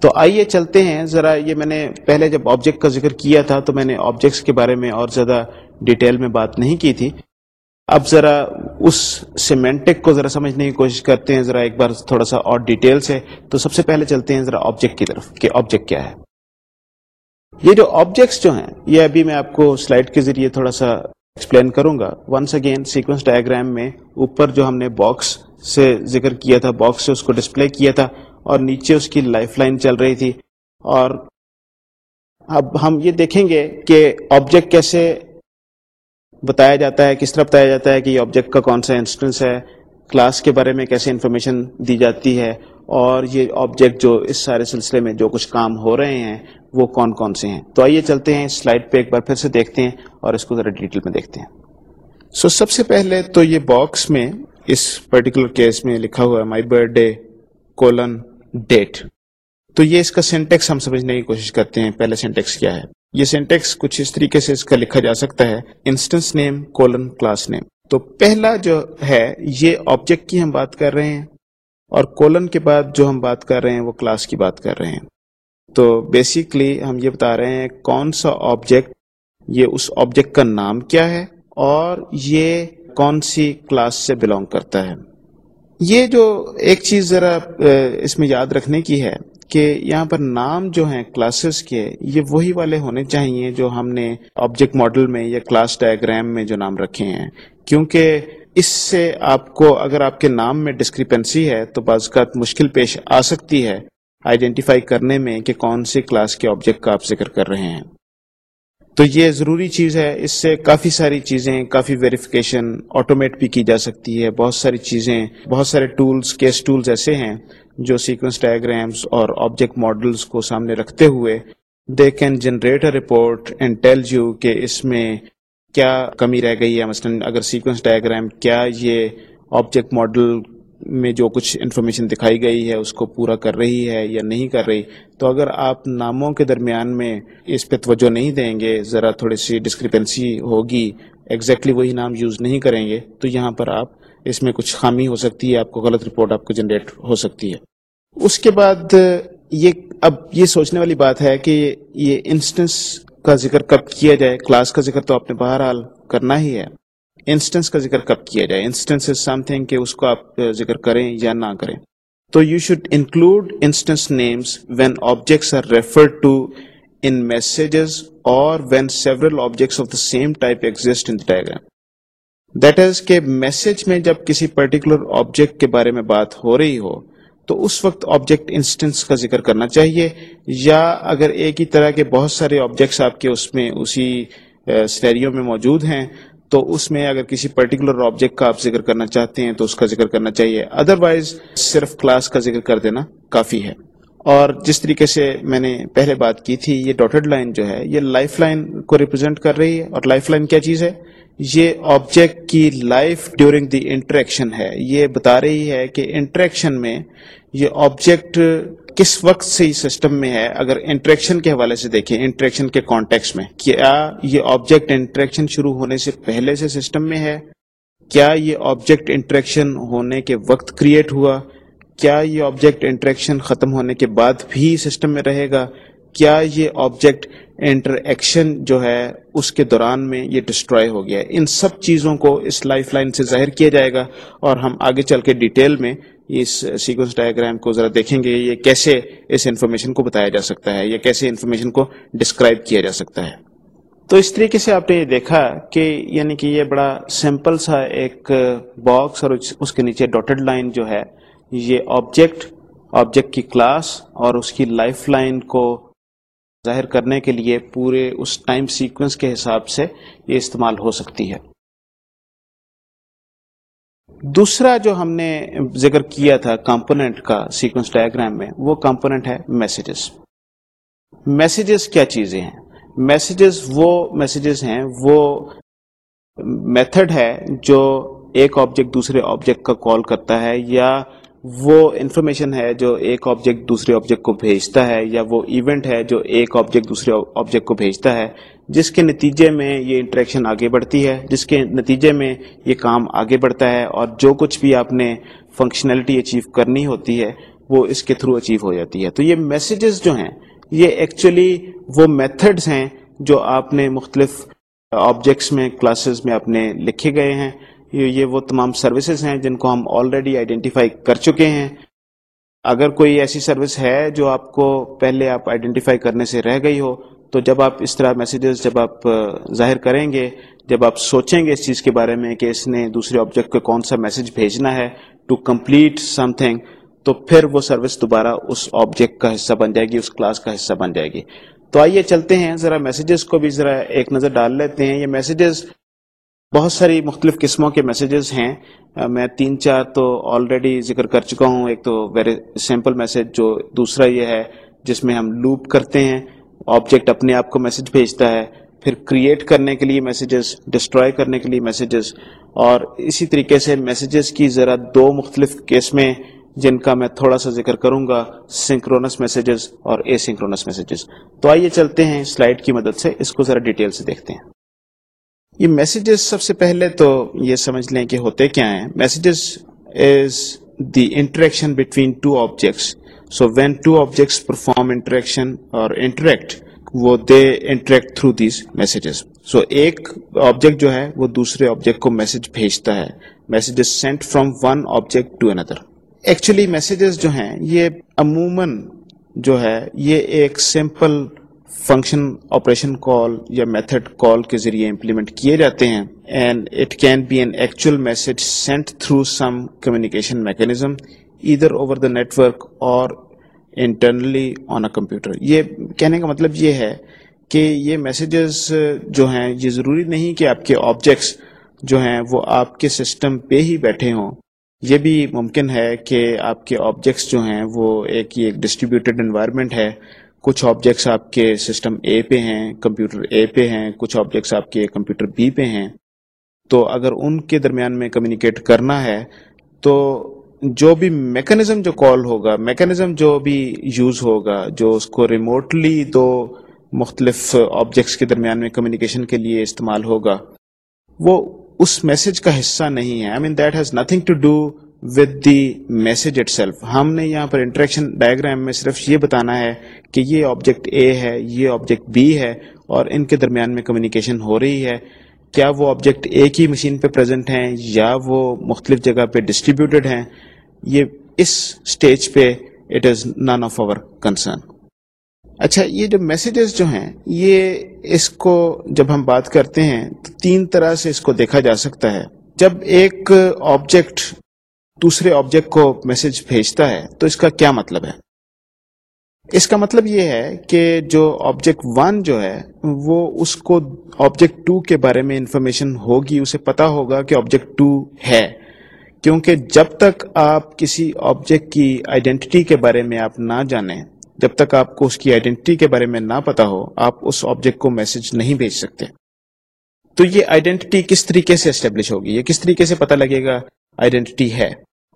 تو آئیے چلتے ہیں۔ ذرا یہ میں نے پہلے جب آبجیکٹ کا ذکر کیا تھا تو میں نے آبجیکٹس کے بارے میں اور زیادہ ڈیٹیل میں بات نہیں کی تھی۔ اب ذرا اس سیمینٹک کو ذرا سمجھنے کی کوشش کرتے ہیں۔ ذرا ایک بار تھوڑا سا اور ڈیٹیل سے تو سب سے پہلے چلتے ہیں ذرا آبجیکٹ کی طرف کہ آبجیکٹ کیا ہے۔ یہ جو آبجیکٹس جو ہیں، یہ ابھی میں آپ کو سلائڈ کے ذریعے تھوڑا سا ایکسپلین کروں گا. ونس اگین سیکوینس ڈائگرام میں اوپر جو ہم نے باکس سے ذکر کیا تھا باکس سے اس کو ڈسپلے کیا تھا اور نیچے اس کی لائف لائن چل رہی تھی. اور اب ہم یہ دیکھیں گے کہ آبجیکٹ کیسے بتایا جاتا ہے، کس طرح بتایا جاتا ہے کہ یہ آبجیکٹ کا کون سا انسٹنس ہے کلاس کے بارے میں کیسے انفارمیشن دی جاتی ہے، اور یہ آبجیکٹ جو اس سارے سلسلے میں جو کچھ کام ہو رہے ہیں وہ کون کون سے ہیں۔ تو آئیے چلتے ہیں سلائڈ پہ ایک بار پھر سے دیکھتے ہیں اور اس کو ذرا ڈیٹیل میں دیکھتے ہیں۔ سو so, سب سے پہلے تو یہ باکس میں اس پرٹیکولر کیس میں لکھا ہوا ہے my birthday colon date تو یہ اس کا سینٹیکس ہم سمجھنے کی کوشش کرتے ہیں پہلے سینٹیکس کیا ہے۔ یہ سینٹیکس کچھ اس طریقے سے اس کا لکھا جا سکتا ہے instance name colon class name تو پہلا جو ہے یہ آبجیکٹ کی ہم بات کر رہے ہیں اور کولن کے بعد جو ہم بات کر رہے ہیں وہ کلاس کی بات کر رہے ہیں۔ تو بیسکلی ہم یہ بتا رہے ہیں کون سا آبجیکٹ یہ اس آبجیکٹ کا نام کیا ہے اور یہ کون سی کلاس سے بلونگ کرتا ہے۔ یہ جو ایک چیز ذرا اس میں یاد رکھنے کی ہے کہ یہاں پر نام جو ہیں کلاسز کے، یہ وہی والے ہونے چاہیے جو ہم نے آبجیکٹ ماڈل میں یا کلاس ڈائگرام میں جو نام رکھے ہیں۔ کیونکہ اس سے آپ کو، اگر آپ کے نام میں ڈسکریپنسی ہے تو بعض کا مشکل پیش آ سکتی ہے۔ آئیڈینٹیفائی کرنے میں کہ کون سی کلاس کے آبجیکٹ کا آپ ذکر کر رہے ہیں۔ تو یہ ضروری چیز ہے، اس سے کافی ساری چیزیں، کافی ویریفیکیشن آٹومیٹ بھی کی جا سکتی ہے۔ بہت ساری چیزیں، بہت سارے ٹولز کیس ٹولز ایسے ہیں جو سیکوینس ڈائگرامس اور آبجیکٹ ماڈلس کو سامنے رکھتے ہوئے they can generate a report and tell you کہ اس میں کیا کمی رہ گئی ہے۔ مثلاً اگر سیکوینس ڈائگرام کیا یہ آبجیکٹ ماڈل میں جو کچھ انفارمیشن دکھائی گئی ہے، اس کو پورا کر رہی ہے یا نہیں کر رہی، تو اگر آپ ناموں کے درمیان میں اس پہ توجہ نہیں دیں گے، ذرا تھوڑی سی ڈسکرپنسی ہوگی ایگزیکٹلی وہی نام یوز نہیں کریں گے، تو یہاں پر آپ اس میں کچھ خامی ہو سکتی ہے، آپ کو غلط رپورٹ آپ کو جنریٹ ہو سکتی ہے۔ اس کے بعد یہ، اب یہ سوچنے والی بات ہے کہ یہ انسٹنس کا ذکر کب کیا جائے کلاس کا ذکر تو آپ نے بہرحال کرنا ہی ہے۔ انسٹنس کا ذکر کب کیا جائے؟ انسٹنس از سم تھنگ کہ اس کو آپ ذکر کریں یا نہ کریں۔ تو you should include instance names when objects are refer to in messages اور when several objects of the same type exist in diagram that is کہ میسج میں جب کسی پرٹیکولر آبجیکٹ کے بارے میں بات ہو رہی ہو، تو اس وقت آبجیکٹ انسٹنس کا ذکر کرنا چاہیے۔ یا اگر ایک ہی طرح کے بہت سارے آبجیکٹس آپ کے اس میں، اسی سٹیریو میں موجود ہیں تو اس میں اگر کسی پرٹیکولر آبجیکٹ کا آپ ذکر کرنا چاہتے ہیں تو اس کا ذکر کرنا چاہیے۔ ادر وائز صرف کلاس کا ذکر کر دینا کافی ہے۔ اور جس طریقے سے میں نے پہلے بات کی تھی، یہ ڈاٹڈ لائن جو ہے، یہ لائف لائن کو ریپرزینٹ کر رہی ہے۔ اور لائف لائن کیا چیز ہے؟ یہ آبجیکٹ کی لائف ڈیورنگ دی انٹریکشن ہے۔ یہ بتا رہی ہے کہ انٹریکشن میں یہ آبجیکٹ کس وقت سے سسٹم میں ہے؟ اگر انٹریکشن کے حوالے سے دیکھیں انٹریکشن کے کانٹیکس میں، کیا یہ آبجیکٹ انٹریکشن شروع ہونے سے پہلے سے سسٹم میں ہے؟ کیا یہ آبجیکٹ انٹریکشن ہونے کے وقت کریٹ ہوا؟ کیا یہ آبجیکٹ انٹریکشن ختم ہونے کے بعد بھی سسٹم میں رہے گا؟ کیا یہ آبجیکٹ انٹر ایکشن جو ہے اس کے دوران میں یہ ڈسٹروائے ہو گیا ان سب چیزوں کو اس لائف لائن سے ظاہر کیا جائے گا اور ہم آگے چل کے ڈیٹیل میں اس سیکوینس ڈائگرام کو ذرا دیکھیں گے یہ کیسے اس انفارمیشن کو بتایا جا سکتا ہے یا کیسے انفارمیشن کو ڈسکرائب کیا جا سکتا ہے۔ تو اس طریقے سے آپ نے یہ دیکھا کہ یعنی کہ یہ بڑا سمپل سا ایک باکس اور اس کے نیچے ڈاٹڈ لائن جو ہے یہ آبجیکٹ آبجیکٹ کی کلاس اور اس کی لائف لائن کو ظاہر کرنے کے لیے پورے اس ٹائم سیکوینس کے حساب سے یہ استعمال ہو سکتی ہے۔ دوسرا جو ہم نے ذکر کیا تھا کمپوننٹ کا سیکوینس ڈائگرام میں، وہ کمپوننٹ ہے میسیجز میسیجز کیا چیزیں ہیں؟ میسیجز وہ میسیجز ہیں، وہ میتھڈ ہے جو ایک آبجیکٹ دوسرے آبجیکٹ کا کال کرتا ہے یا وہ انفارمیشن ہے جو ایک آبجیکٹ دوسرے آبجیکٹ کو بھیجتا ہے یا وہ ایونٹ ہے جو ایک آبجیکٹ دوسرے آبجیکٹ کو بھیجتا ہے، جس کے نتیجے میں یہ انٹریکشن آگے بڑھتی ہے، جس کے نتیجے میں یہ کام آگے بڑھتا ہے اور جو کچھ بھی آپ نے فنکشنلٹی اچیو کرنی ہوتی ہے، وہ اس کے تھرو اچیو ہو جاتی ہے۔ تو یہ میسیجز جو ہیں، یہ ایکچولی وہ میتھڈز ہیں جو آپ نے مختلف آبجیکٹس میں کلاسز میں اپنے لکھے گئے ہیں۔ یہ وہ تمام سروسز ہیں جن کو ہم آلریڈی آئیڈینٹیفائی کر چکے ہیں۔ اگر کوئی ایسی سروس ہے جو آپ کو پہلے آپ آئیڈینٹیفائی کرنے سے رہ گئی ہو، تو جب آپ اس طرح میسیجز جب آپ ظاہر کریں گے، جب آپ سوچیں گے اس چیز کے بارے میں کہ اس نے دوسرے آبجیکٹ کو کون سا میسج بھیجنا ہے ٹو کمپلیٹ سم تھنگ تو پھر وہ سروس دوبارہ اس آبجیکٹ کا حصہ بن جائے گی، اس کلاس کا حصہ بن جائے گی۔ تو آئیے چلتے ہیں، ذرا میسیجز کو بھی ذرا ایک نظر ڈال لیتے ہیں۔ یہ میسیجز بہت ساری مختلف قسموں کے میسیجز ہیں۔ میں تین چار تو آلریڈی ذکر کر چکا ہوں۔ ایک تو ویری سمپل میسج جو دوسرا یہ ہے، جس میں ہم لوپ کرتے ہیں آبجیکٹ اپنے آپ کو میسج بھیجتا ہے۔ پھر کریٹ کرنے کے لیے میسیجز ڈسٹروائے کرنے کے لیے میسیجز اور اسی طریقے سے میسیجز کی ذرا دو مختلف قسمیں، جن کا میں تھوڑا سا ذکر کروں گا۔ سنکرونس میسیجز اور اے سنکرونس میسیجز تو آئیے چلتے ہیں۔ سلائڈ کی مدد سے اس کو ذرا ڈیٹیل سے دیکھتے ہیں۔ یہ میسیجز سب سے پہلے تو یہ سمجھ لیں کہ ہوتے کیا ہیں؟ Messages is the interaction between two objects so when two objects perform interaction اور انٹریکٹ وہ they interact through these messages so ایک آبجیکٹ جو ہے وہ دوسرے آبجیکٹ کو میسج بھیجتا ہے. Message is sent from one object to another actually messages جو ہیں، یہ عموماً جو ہے یہ ایک سمپل فنکشن آپریشن کال یا میتھڈ کال کے ذریعے امپلیمنٹ کیے جاتے ہیں and it can be an actual message sent through some communication mechanism ادھر over the network or internally on a computer یہ کہنے کا مطلب یہ ہے کہ یہ میسیجز جو ہیں یہ ضروری نہیں کہ آپ کے آبجیکٹس جو ہیں وہ آپ کے سسٹم پہ ہی بیٹھے ہوں۔ یہ بھی ممکن ہے کہ آپ کے آبجیکٹس جو ہیں وہ ایک یہ ڈسٹریبیوٹیڈ انوائرمنٹ ہے۔ کچھ آبجیکٹس آپ کے سسٹم اے پہ ہیں کمپیوٹر اے پہ ہیں، کچھ آبجیکٹس آپ کے کمپیوٹر بی پہ ہیں، تو اگر ان کے درمیان میں کمیونیکیٹ کرنا ہے، تو جو بھی میکانزم جو کال ہوگا میکانزم جو بھی یوز ہوگا، جو اس کو ریموٹلی دو مختلف آبجیکٹس کے درمیان میں کمیونیکیشن کے لیے استعمال ہوگا، وہ اس میسج کا حصہ نہیں ہے. I mean that has nothing to do with the message itself ہم نے یہاں پر انٹریکشن ڈائگرام میں صرف یہ بتانا ہے کہ یہ آبجیکٹ اے ہے، یہ آبجیکٹ بی ہے اور ان کے درمیان میں کمیونیکیشن ہو رہی ہے۔ کیا وہ آبجیکٹ ایک ہی مشین پہ پریزنٹ ہیں یا وہ مختلف جگہ پہ ڈسٹریبیوٹیڈ ہیں؟ یہ اس اسٹیج پہ it is none of our concern اچھا یہ جو میسیجز جو ہیں، یہ اس کو جب ہم بات کرتے ہیں، تو تین طرح سے اس کو دیکھا جا سکتا ہے۔ جب ایک آبجیکٹ دوسرے آبجیکٹ کو میسج بھیجتا ہے، تو اس کا کیا مطلب ہے؟ اس کا مطلب یہ ہے کہ جو آبجیکٹ ون جو ہے، وہ اس کو آبجیکٹ ٹو کے بارے میں انفارمیشن ہوگی، اسے پتا ہوگا کہ آبجیکٹ ٹو ہے۔ کیونکہ جب تک آپ کسی آبجیکٹ کی آئیڈینٹی کے بارے میں آپ نہ جانیں، جب تک آپ کو اس کی آئیڈینٹی کے بارے میں نہ پتا ہو، آپ اس آبجیکٹ کو میسج نہیں بھیج سکتے۔ تو یہ آئیڈینٹی کس طریقے سے اسٹیبلش ہوگی؟ یہ کس طریقے سے پتا لگے گا؟ آئیڈینٹی ہے۔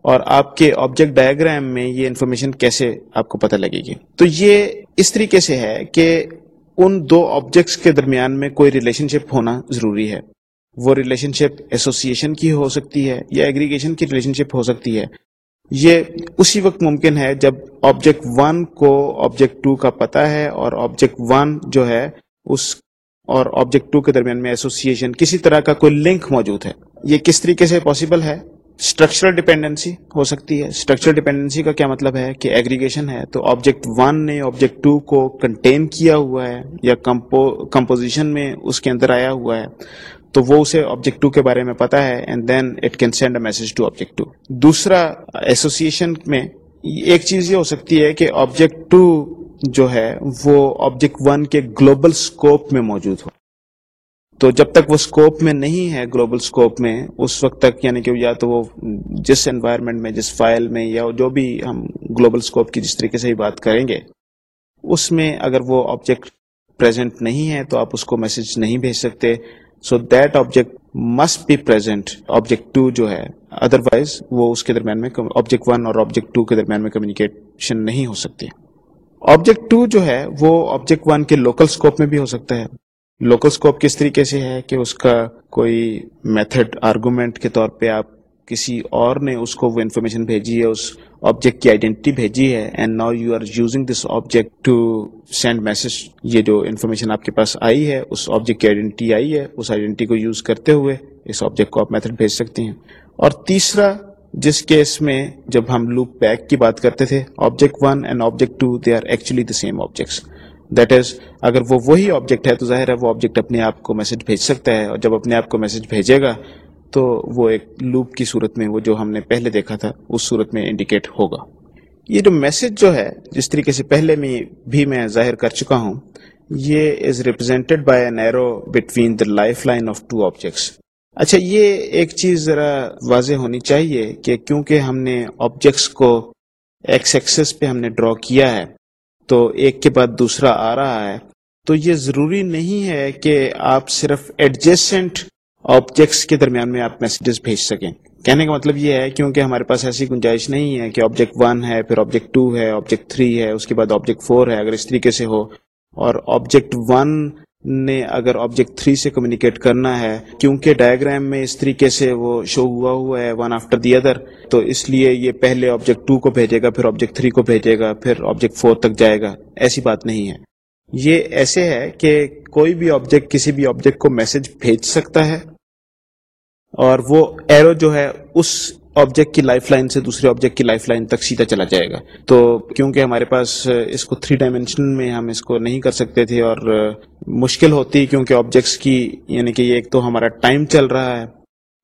اور آپ کے آبجیکٹ ڈائگرام میں یہ انفارمیشن کیسے آپ کو پتہ لگے گی؟ تو یہ اس طریقے سے ہے کہ ان دو آبجیکٹس کے درمیان میں کوئی ریلیشن شپ ہونا ضروری ہے۔ وہ ریلیشن شپ ایسوسیشن کی ہو سکتی ہے یا ایگریگیشن کی ریلیشن شپ ہو سکتی ہے۔ یہ اسی وقت ممکن ہے جب آبجیکٹ ون کو آبجیکٹ ٹو کا پتا ہے اور آبجیکٹ ون جو ہے اس اور آبجیکٹ ٹو کے درمیان میں ایسوسیشن کسی طرح کا کوئی لنک موجود ہے۔ یہ کس طریقے سے پاسبل ہے؟ اسٹرکچرل ڈیپینڈنسی ہو سکتی ہے۔ اسٹرکچرل ڈیپینڈنسی کا کیا مطلب ہے؟ کہ ایگریگیشن ہے۔ تو آبجیکٹ ون نے آبجیکٹ ٹو کو کنٹین کیا ہوا ہے یا کمپوزیشن میں اس کے اندر آیا ہوا ہے۔ تو وہ اسے آبجیکٹ ٹو کے بارے میں پتا ہے and then it can send a message to object two دوسرا ایسوسیشن میں ایک چیز یہ ہو سکتی ہے کہ آبجیکٹ ٹو جو ہے وہ آبجیکٹ ون کے گلوبل اسکوپ میں موجود ہو۔ تو جب تک وہ اسکوپ میں نہیں ہے گلوبل اسکوپ میں، اس وقت تک یعنی کہ یا تو وہ جس انوائرمنٹ میں، جس فائل میں یا جو بھی ہم گلوبل اسکوپ کی جس طریقے سے ہی بات کریں گے، اس میں اگر وہ آبجیکٹ پریزنٹ نہیں ہے تو آپ اس کو میسج نہیں بھیج سکتے. So that object must be present object two جو ہے ادر وائز وہ اس کے درمیان میں آبجیکٹ ون اور آبجیکٹ ٹو کے درمیان میں کمیونیکیشن نہیں ہو سکتی. آبجیکٹ ٹو جو ہے، وہ آبجیکٹ ون کے لوکل اسکوپ میں بھی ہو سکتا ہے. لوکل اسکوپ کس طریقے سے ہے کہ اس کا کوئی میتھڈ آرگومنٹ کے طور پہ آپ کسی اور نے اس کو وہ انفارمیشن بھیجی ہے، اس آبجیکٹ کی آئیڈینٹی بھیجی ہے and now you are using this object to send message یہ جو انفارمیشن آپ کے پاس آئی ہے، اس آبجیکٹ کی آئیڈینٹی آئی ہے، اس آئیڈینٹی کو یوز کرتے ہوئے اس آبجیکٹ کو آپ میتھڈ بھیج سکتے ہیں۔ اور تیسرا، جس کیس میں جب ہم لوپ بیک کی بات کرتے تھے object one and object two they are actually the same objects that is اگر وہ وہی آبجیکٹ ہے تو ظاہر ہے وہ آبجیکٹ اپنے آپ کو میسج بھیج سکتا ہے اور جب اپنے آپ کو میسج بھیجے گا تو وہ ایک لوپ کی صورت میں وہ جو ہم نے پہلے دیکھا تھا اس صورت میں انڈیکیٹ ہوگا۔ یہ جو میسج جو ہے، جس طریقے سے پہلے میں بھی میں ظاہر کر چکا ہوں، یہ is represented by an arrow between the life line of two objects اچھا یہ ایک چیز ذرا واضح ہونی چاہیے کہ کیونکہ ہم نے آبجیکٹس کو ایکس ایکسس پہ ہم نے ڈرا کیا ہے تو ایک کے بعد دوسرا آ رہا ہے۔ تو یہ ضروری نہیں ہے کہ آپ صرف ایڈجسٹنٹ آبجیکٹس کے درمیان میں آپ میسیجز بھیج سکیں۔ کہنے کا مطلب یہ ہے کیونکہ ہمارے پاس ایسی گنجائش نہیں ہے کہ آبجیکٹ ون ہے، پھر آبجیکٹ ٹو ہے آبجیکٹ تھری ہے، اس کے بعد آبجیکٹ فور ہے، اگر اس طریقے سے ہو اور آبجیکٹ ون نے اگر آبجیکٹ تھری سے کمیونیکیٹ کرنا ہے، کیونکہ ڈائگرام میں اس طریقے سے وہ شو ہوا ہوا ہے ون آفٹر دی ادر تو اس لیے یہ پہلے آبجیکٹ ٹو کو بھیجے گا، پھر آبجیکٹ تھری کو بھیجے گا، پھر آبجیکٹ فور تک جائے گا، ایسی بات نہیں ہے۔ یہ ایسے ہے کہ کوئی بھی آبجیکٹ کسی بھی آبجیکٹ کو میسج بھیج سکتا ہے اور وہ ایرو جو ہے اس آبجیکٹ کی لائف لائن سے دوسرے آبجیکٹ کی لائف لائن تک سیدھا چلا جائے گا۔ تو کیونکہ ہمارے پاس اس کو تھری ڈائمینشن میں ہم اس کو نہیں کر سکتے تھے اور مشکل ہوتی کیونکہ آبجیکٹس کی یعنی کہ ایک تو ہمارا ٹائم چل رہا ہے۔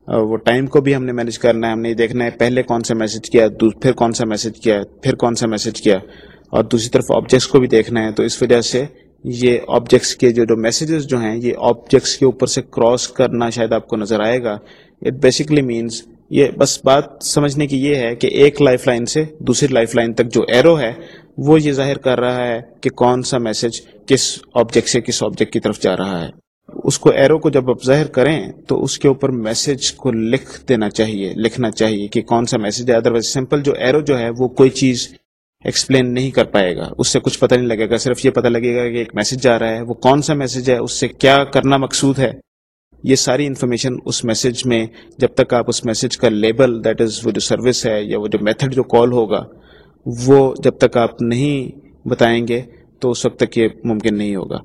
وہ ٹائم کو بھی ہم نے مینج کرنا ہے۔ ہم نے دیکھنا ہے پہلے کون سا میسج کیا پھر کون سا میسج کیا، پھر کون سا میسج کیا۔ اور دوسری طرف آبجیکٹس کو بھی دیکھنا ہے۔ تو اس وجہ سے یہ آبجیکٹس کے جو میسیجز جو ہیں، یہ آبجیکٹس کے اوپر سے کراس کرنا شاید آپ کو نظر آئے گا۔ اٹ بیسکلی مینس یہ بس بات سمجھنے کی یہ ہے کہ ایک لائف لائن سے دوسری لائف لائن تک جو ایرو ہے، وہ یہ ظاہر کر رہا ہے کہ کون سا میسج کس آبجیکٹ سے کس آبجیکٹ کی طرف جا رہا ہے۔ اس کو ایرو کو جب آپ ظاہر کریں تو اس کے اوپر میسج کو لکھ دینا چاہیے، لکھنا چاہیے کہ کون سا میسج ہے۔ ادروائز سمپل جو ایرو جو ہے وہ کوئی چیز ایکسپلین نہیں کر پائے گا۔ اس سے کچھ پتہ نہیں لگے گا، صرف یہ پتہ لگے گا کہ ایک میسج جا رہا ہے، وہ کون سا میسج ہے، اس سے کیا کرنا مقصود ہے۔ یہ ساری انفارمیشن اس میسج میں جب تک آپ اس میسج کا لیبل دیٹ از وہ جو سروس ہے یا وہ جو میتھڈ جو کال ہوگا، وہ جب تک آپ نہیں بتائیں گے تو اس وقت تک یہ ممکن نہیں ہوگا۔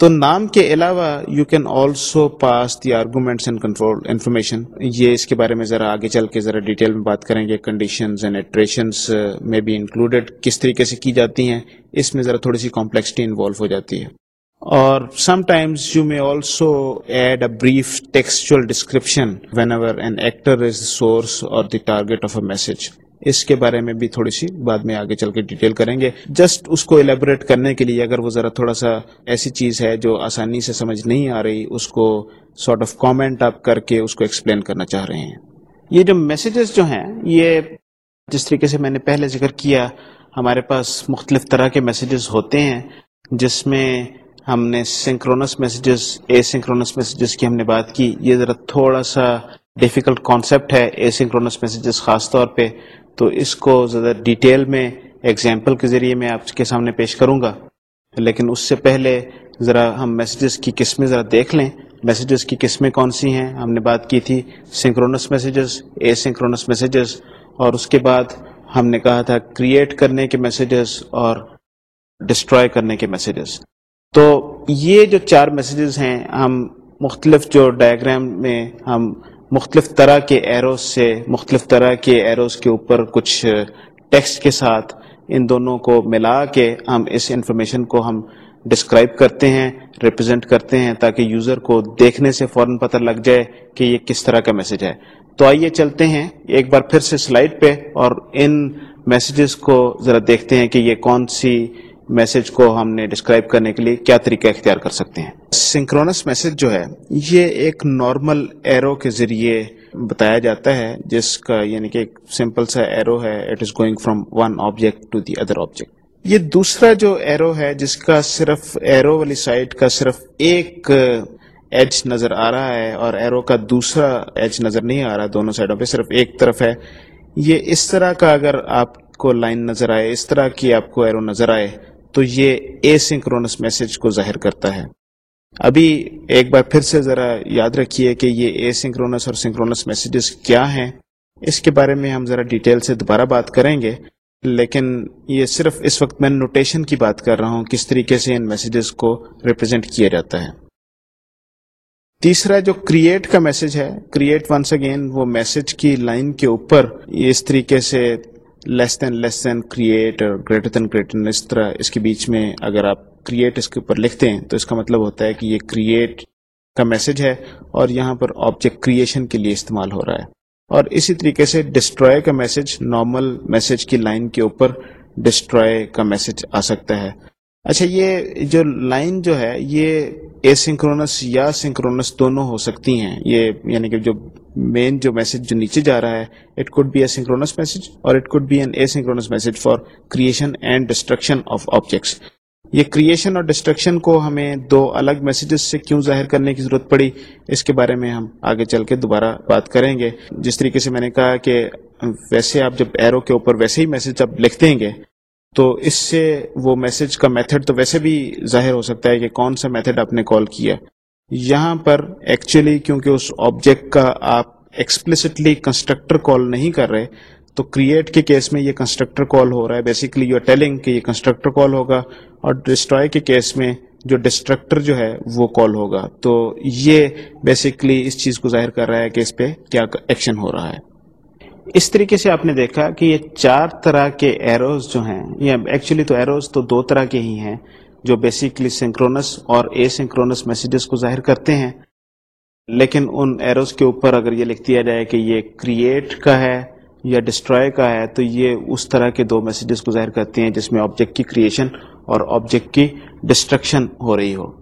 تو نام کے علاوہ you can also pass the arguments and control information یہ اس کے بارے میں ذرا آگے چل کے ذرا ڈیٹیل میں بات کریں گے۔ کنڈیشنز اینڈ ایٹریشنس میں بھی انکلوڈیڈ کس طریقے سے کی جاتی ہیں، اس میں ذرا تھوڑی سی کمپلیکسٹی انوالو ہو جاتی ہے۔ اور sometimes you may also add a brief textual description whenever an actor is the source or the target of a message اس کے بارے میں بھی تھوڑی سی بعد میں آگے چل کے ڈیٹیل کریں گے جسٹ اس کو الیبوریٹ کرنے کے لیے اگر وہ ذرا تھوڑا سا ایسی چیز ہے جو آسانی سے سمجھ نہیں آ رہی اس کو سارٹ آف کامنٹ آپ کر کے اس کو ایکسپلین کرنا چاہ رہے ہیں یہ جو میسیجز جو ہیں یہ جس طریقے سے میں نے پہلے ذکر کیا ہمارے پاس مختلف طرح کے میسیجز ہوتے ہیں جس میں ہم نے synchronous messages asynchronous messages کی ہم نے بات کی۔ یہ ذرا تھوڑا سا ڈیفیکلٹ کانسیپٹ ہے اے سنکرونس میسیجز خاص طور پہ۔ تو اس کو زیادہ ڈیٹیل میں ایگزامپل کے ذریعے میں آپ کے سامنے پیش کروں گا۔ لیکن اس سے پہلے ذرا ہم میسیجز کی قسمیں ذرا دیکھ لیں۔ میسیجز کی قسمیں کون سی ہیں؟ ہم نے بات کی تھی synchronous messages asynchronous messages اور اس کے بعد ہم نے کہا تھا کریٹ کرنے کے میسیجز اور ڈسٹروائے کرنے کے میسیجز تو یہ جو چار میسیجز ہیں، ہم مختلف جو ڈائگرام میں ہم مختلف طرح کے ایروز سے، مختلف طرح کے ایروز کے اوپر کچھ ٹیکسٹ کے ساتھ ان دونوں کو ملا کے ہم اس انفارمیشن کو ہم ڈسکرائب کرتے ہیں ریپرزینٹ کرتے ہیں تاکہ یوزر کو دیکھنے سے فوراً پتہ لگ جائے کہ یہ کس طرح کا میسج ہے۔ تو آئیے چلتے ہیں، ایک بار پھر سے سلائڈ پہ اور ان میسیجز کو ذرا دیکھتے ہیں کہ یہ کون سی میسج کو ہم نے ڈسکرائب کرنے کے لیے کیا طریقہ اختیار کر سکتے ہیں؟ سنکرونس میسج جو ہے، یہ ایک نارمل ایرو کے ذریعے بتایا جاتا ہے، جس کا یعنی کہ ایک سمپل سا ایرو ہے it is going from one object to the other object یہ دوسرا جو ایرو ہے، جس کا صرف ایرو والی سائڈ کا صرف ایک ایج نظر آ رہا ہے اور ایرو کا دوسرا ایج نظر نہیں آ رہا، دونوں سائڈوں پہ صرف ایک طرف ہے، یہ اس طرح کا اگر آپ کو لائن نظر آئے، اس طرح کی آپ کو ایرو نظر آئے تو یہ اے سنکرونس میسج کو ظاہر کرتا ہے۔ ابھی ایک بار پھر سے ذرا یاد رکھیے کہ یہ اے سنکرونس اور سنکرونس میسیجز کیا ہیں۔ اس کے بارے میں ہم ذرا ڈیٹیل سے دوبارہ بات کریں گے، لیکن یہ صرف اس وقت میں نوٹیشن کی بات کر رہا ہوں، کس طریقے سے ان میسیجز کو ریپرزینٹ کیا جاتا ہے۔ تیسرا جو کریٹ کا میسج ہے کریٹ ونس اگین وہ میسج کی لائن کے اوپر اس طریقے سے less than less than create اور گریٹر دین گریٹر اس طرح اس کے بیچ میں اگر آپ کریٹ اس کے اوپر لکھتے ہیں تو اس کا مطلب ہوتا ہے کہ یہ کریٹ کا میسج ہے اور یہاں پر آبجیکٹ کریشن کے لیے استعمال ہو رہا ہے اور اسی طریقے سے ڈسٹروائے کا میسج نارمل میسج کی لائن کے اوپر ڈسٹروائے کا میسج آ سکتا ہے اچھا یہ جو لائن جو ہے، یہ اے سنکرونس یا سنکرونس دونوں ہو سکتی ہیں۔ یہ یعنی کہ جو مین جو میسج جو نیچے جا رہا ہے it could be a synchronous message or it could be an asynchronous message for creation and destruction of objects یہ کریشن اور ڈسٹرکشن کو ہمیں دو الگ میسیجز سے کیوں ظاہر کرنے کی ضرورت پڑی، اس کے بارے میں ہم آگے چل کے دوبارہ بات کریں گے۔ جس طریقے سے میں نے کہا کہ ویسے آپ جب ایرو کے اوپر ویسے ہی میسج آپ لکھتے ہیں گے تو اس سے وہ میسج کا میتھڈ تو ویسے بھی ظاہر ہو سکتا ہے کہ کون سا میتھڈ آپ نے کال کیا یہاں پر ایکچولی کیونکہ اس آبجیکٹ کا آپ ایکسپلسٹلی کنسٹرکٹر کال نہیں کر رہے، تو کریٹ کے کیس میں یہ کنسٹرکٹر کال ہو رہا ہے۔ بیسیکلی یو آر ٹیلنگ کہ یہ کنسٹرکٹر کال ہوگا اور ڈسٹروائے کے کیس میں جو ڈسٹرکٹر جو ہے وہ کال ہوگا۔ تو یہ بیسیکلی اس چیز کو ظاہر کر رہا ہے کہ اس پہ کیا ایکشن ہو رہا ہے۔ اس طریقے سے آپ نے دیکھا کہ یہ چار طرح کے ایروز جو ہیں یا ایکچولی تو ایروز تو دو طرح کے ہی ہیں، جو بیسیکلی سنکرونس اور اے سنکرونس میسیجز کو ظاہر کرتے ہیں۔ لیکن ان ایروز کے اوپر اگر یہ لکھ دیا جائے کہ یہ کریٹ کا ہے یا ڈسٹروائے کا ہے، تو یہ اس طرح کے دو میسیجز کو ظاہر کرتے ہیں جس میں آبجیکٹ کی کریشن اور آبجیکٹ کی ڈسٹرکشن ہو رہی ہو۔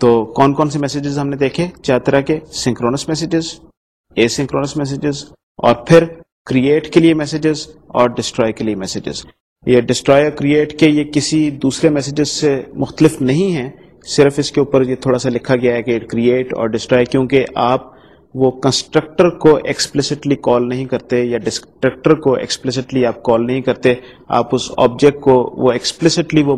تو کون کون سے میسیجز ہم نے دیکھے؟ چار طرح کے synchronous messages asynchronous messages اور پھر کریٹ کے لیے میسیجز اور ڈسٹروائے کے لیے میسیجز یہ ڈسٹروائے کریٹ کے یہ کسی دوسرے میسیجز سے مختلف نہیں ہیں. صرف اس کے اوپر یہ تھوڑا سا لکھا گیا ہے کہ کریٹ اور ڈسٹرائے کیونکہ آپ وہ کنسٹرکٹر کو ایکسپلسٹلی کال نہیں کرتے یا ڈسٹرکٹر کو ایکسپلسٹلی آپ کال نہیں کرتے. آپ اس آبجیکٹ کو وہ ایکسپلسٹلی وہ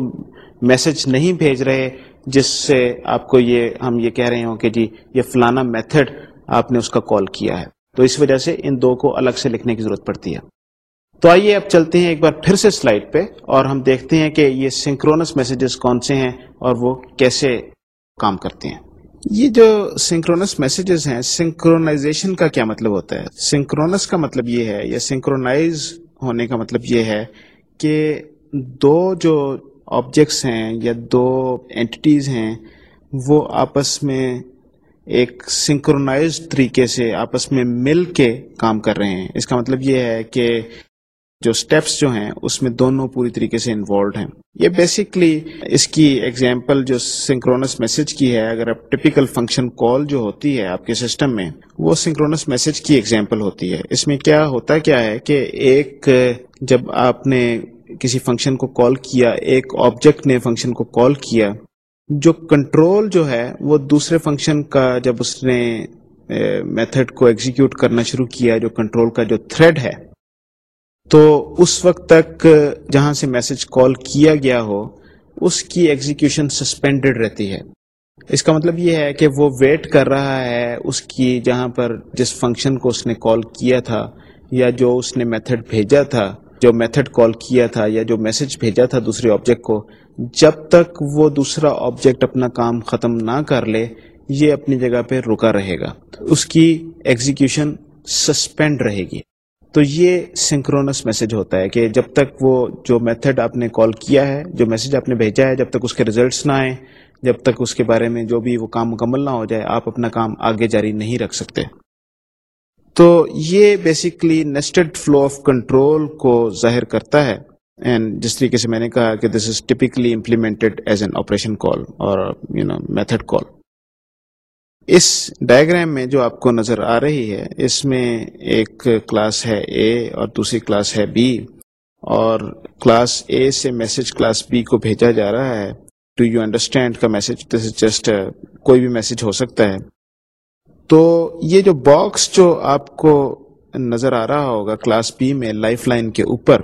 میسج نہیں بھیج رہے جس سے آپ کو یہ ہم یہ کہہ رہے ہوں کہ جی یہ فلانا میتھڈ آپ نے اس کا کال کیا ہے. تو اس وجہ سے ان دو کو الگ سے لکھنے کی ضرورت پڑتی ہے۔ تو آئیے اب چلتے ہیں ایک بار پھر سے سلائڈ پہ اور ہم دیکھتے ہیں کہ یہ سنکرونس میسیجز کون سے ہیں اور وہ کیسے کام کرتے ہیں۔ یہ جو سنکرونس میسیجز ہیں، سنکرونائزیشن کا کیا مطلب ہوتا ہے؟ سنکرونس کا مطلب یہ ہے یا سنکرونائز ہونے کا مطلب یہ ہے کہ دو جو آبجیکٹس ہیں یا دو اینٹیز ہیں، وہ آپس میں ایک سنکرونائز طریقے سے آپس میں مل کے کام کر رہے ہیں۔ اس کا مطلب یہ ہے کہ جو سٹیپس جو ہیں، اس میں دونوں پوری طریقے سے انوالوڈ ہیں۔ یہ بیسکلی اس کی ایگزامپل جو سنکرونس میسج کی ہے، اگر آپ ٹپیکل فنکشن کال جو ہوتی ہے آپ کے سسٹم میں، وہ سنکرونس میسج کی ایگزامپل ہوتی ہے۔ اس میں کیا ہوتا کیا ہے کہ ایک، جب آپ نے کسی فنکشن کو کال کیا، ایک آبجیکٹ نے فنکشن کو کال کیا جو کنٹرول جو ہے وہ دوسرے فنکشن کا جب اس نے میتھڈ کو ایگزیکیوٹ کرنا شروع کیا، جو کنٹرول کا جو تھریڈ ہے، تو اس وقت تک جہاں سے میسج کال کیا گیا ہو، اس کی ایگزیکیوشن سسپینڈڈ رہتی ہے۔ اس کا مطلب یہ ہے کہ وہ ویٹ کر رہا ہے اس کی جہاں پر جس فنکشن کو اس نے کال کیا تھا، یا جو اس نے میتھڈ بھیجا تھا، جو میتھڈ کال کیا تھا، یا جو میسج بھیجا تھا دوسرے آبجیکٹ کو جب تک وہ دوسرا آبجیکٹ اپنا کام ختم نہ کر لے، یہ اپنی جگہ پہ رکا رہے گا۔ اس کی ایگزیکیوشن سسپینڈ رہے گی۔ تو یہ سنکرونس میسج ہوتا ہے کہ جب تک وہ جو میتھڈ آپ نے کال کیا ہے، جو میسج آپ نے بھیجا ہے، جب تک اس کے ریزلٹس نہ آئیں، جب تک اس کے بارے میں جو بھی وہ کام مکمل نہ ہو جائے، آپ اپنا کام آگے جاری نہیں رکھ سکتے۔ تو یہ basically nested flow of control کو ظاہر کرتا ہے۔ اینڈ جس طریقے سے میں نے کہا کہ this is typically implemented as an operation call or you know method call us diagram میں جو آپ کو نظر آ رہی ہے، اس میں ایک کلاس ہے اے اور دوسری کلاس ہے بی اور کلاس اے سے میسج کلاس بی کو بھیجا جا رہا ہے۔ ٹو یو انڈرسٹینڈ کا میسج دس از جسٹ کوئی بھی میسج ہو سکتا ہے۔ تو یہ جو باکس جو آپ کو نظر آ رہا ہوگا کلاس بی میں لائف لائن کے اوپر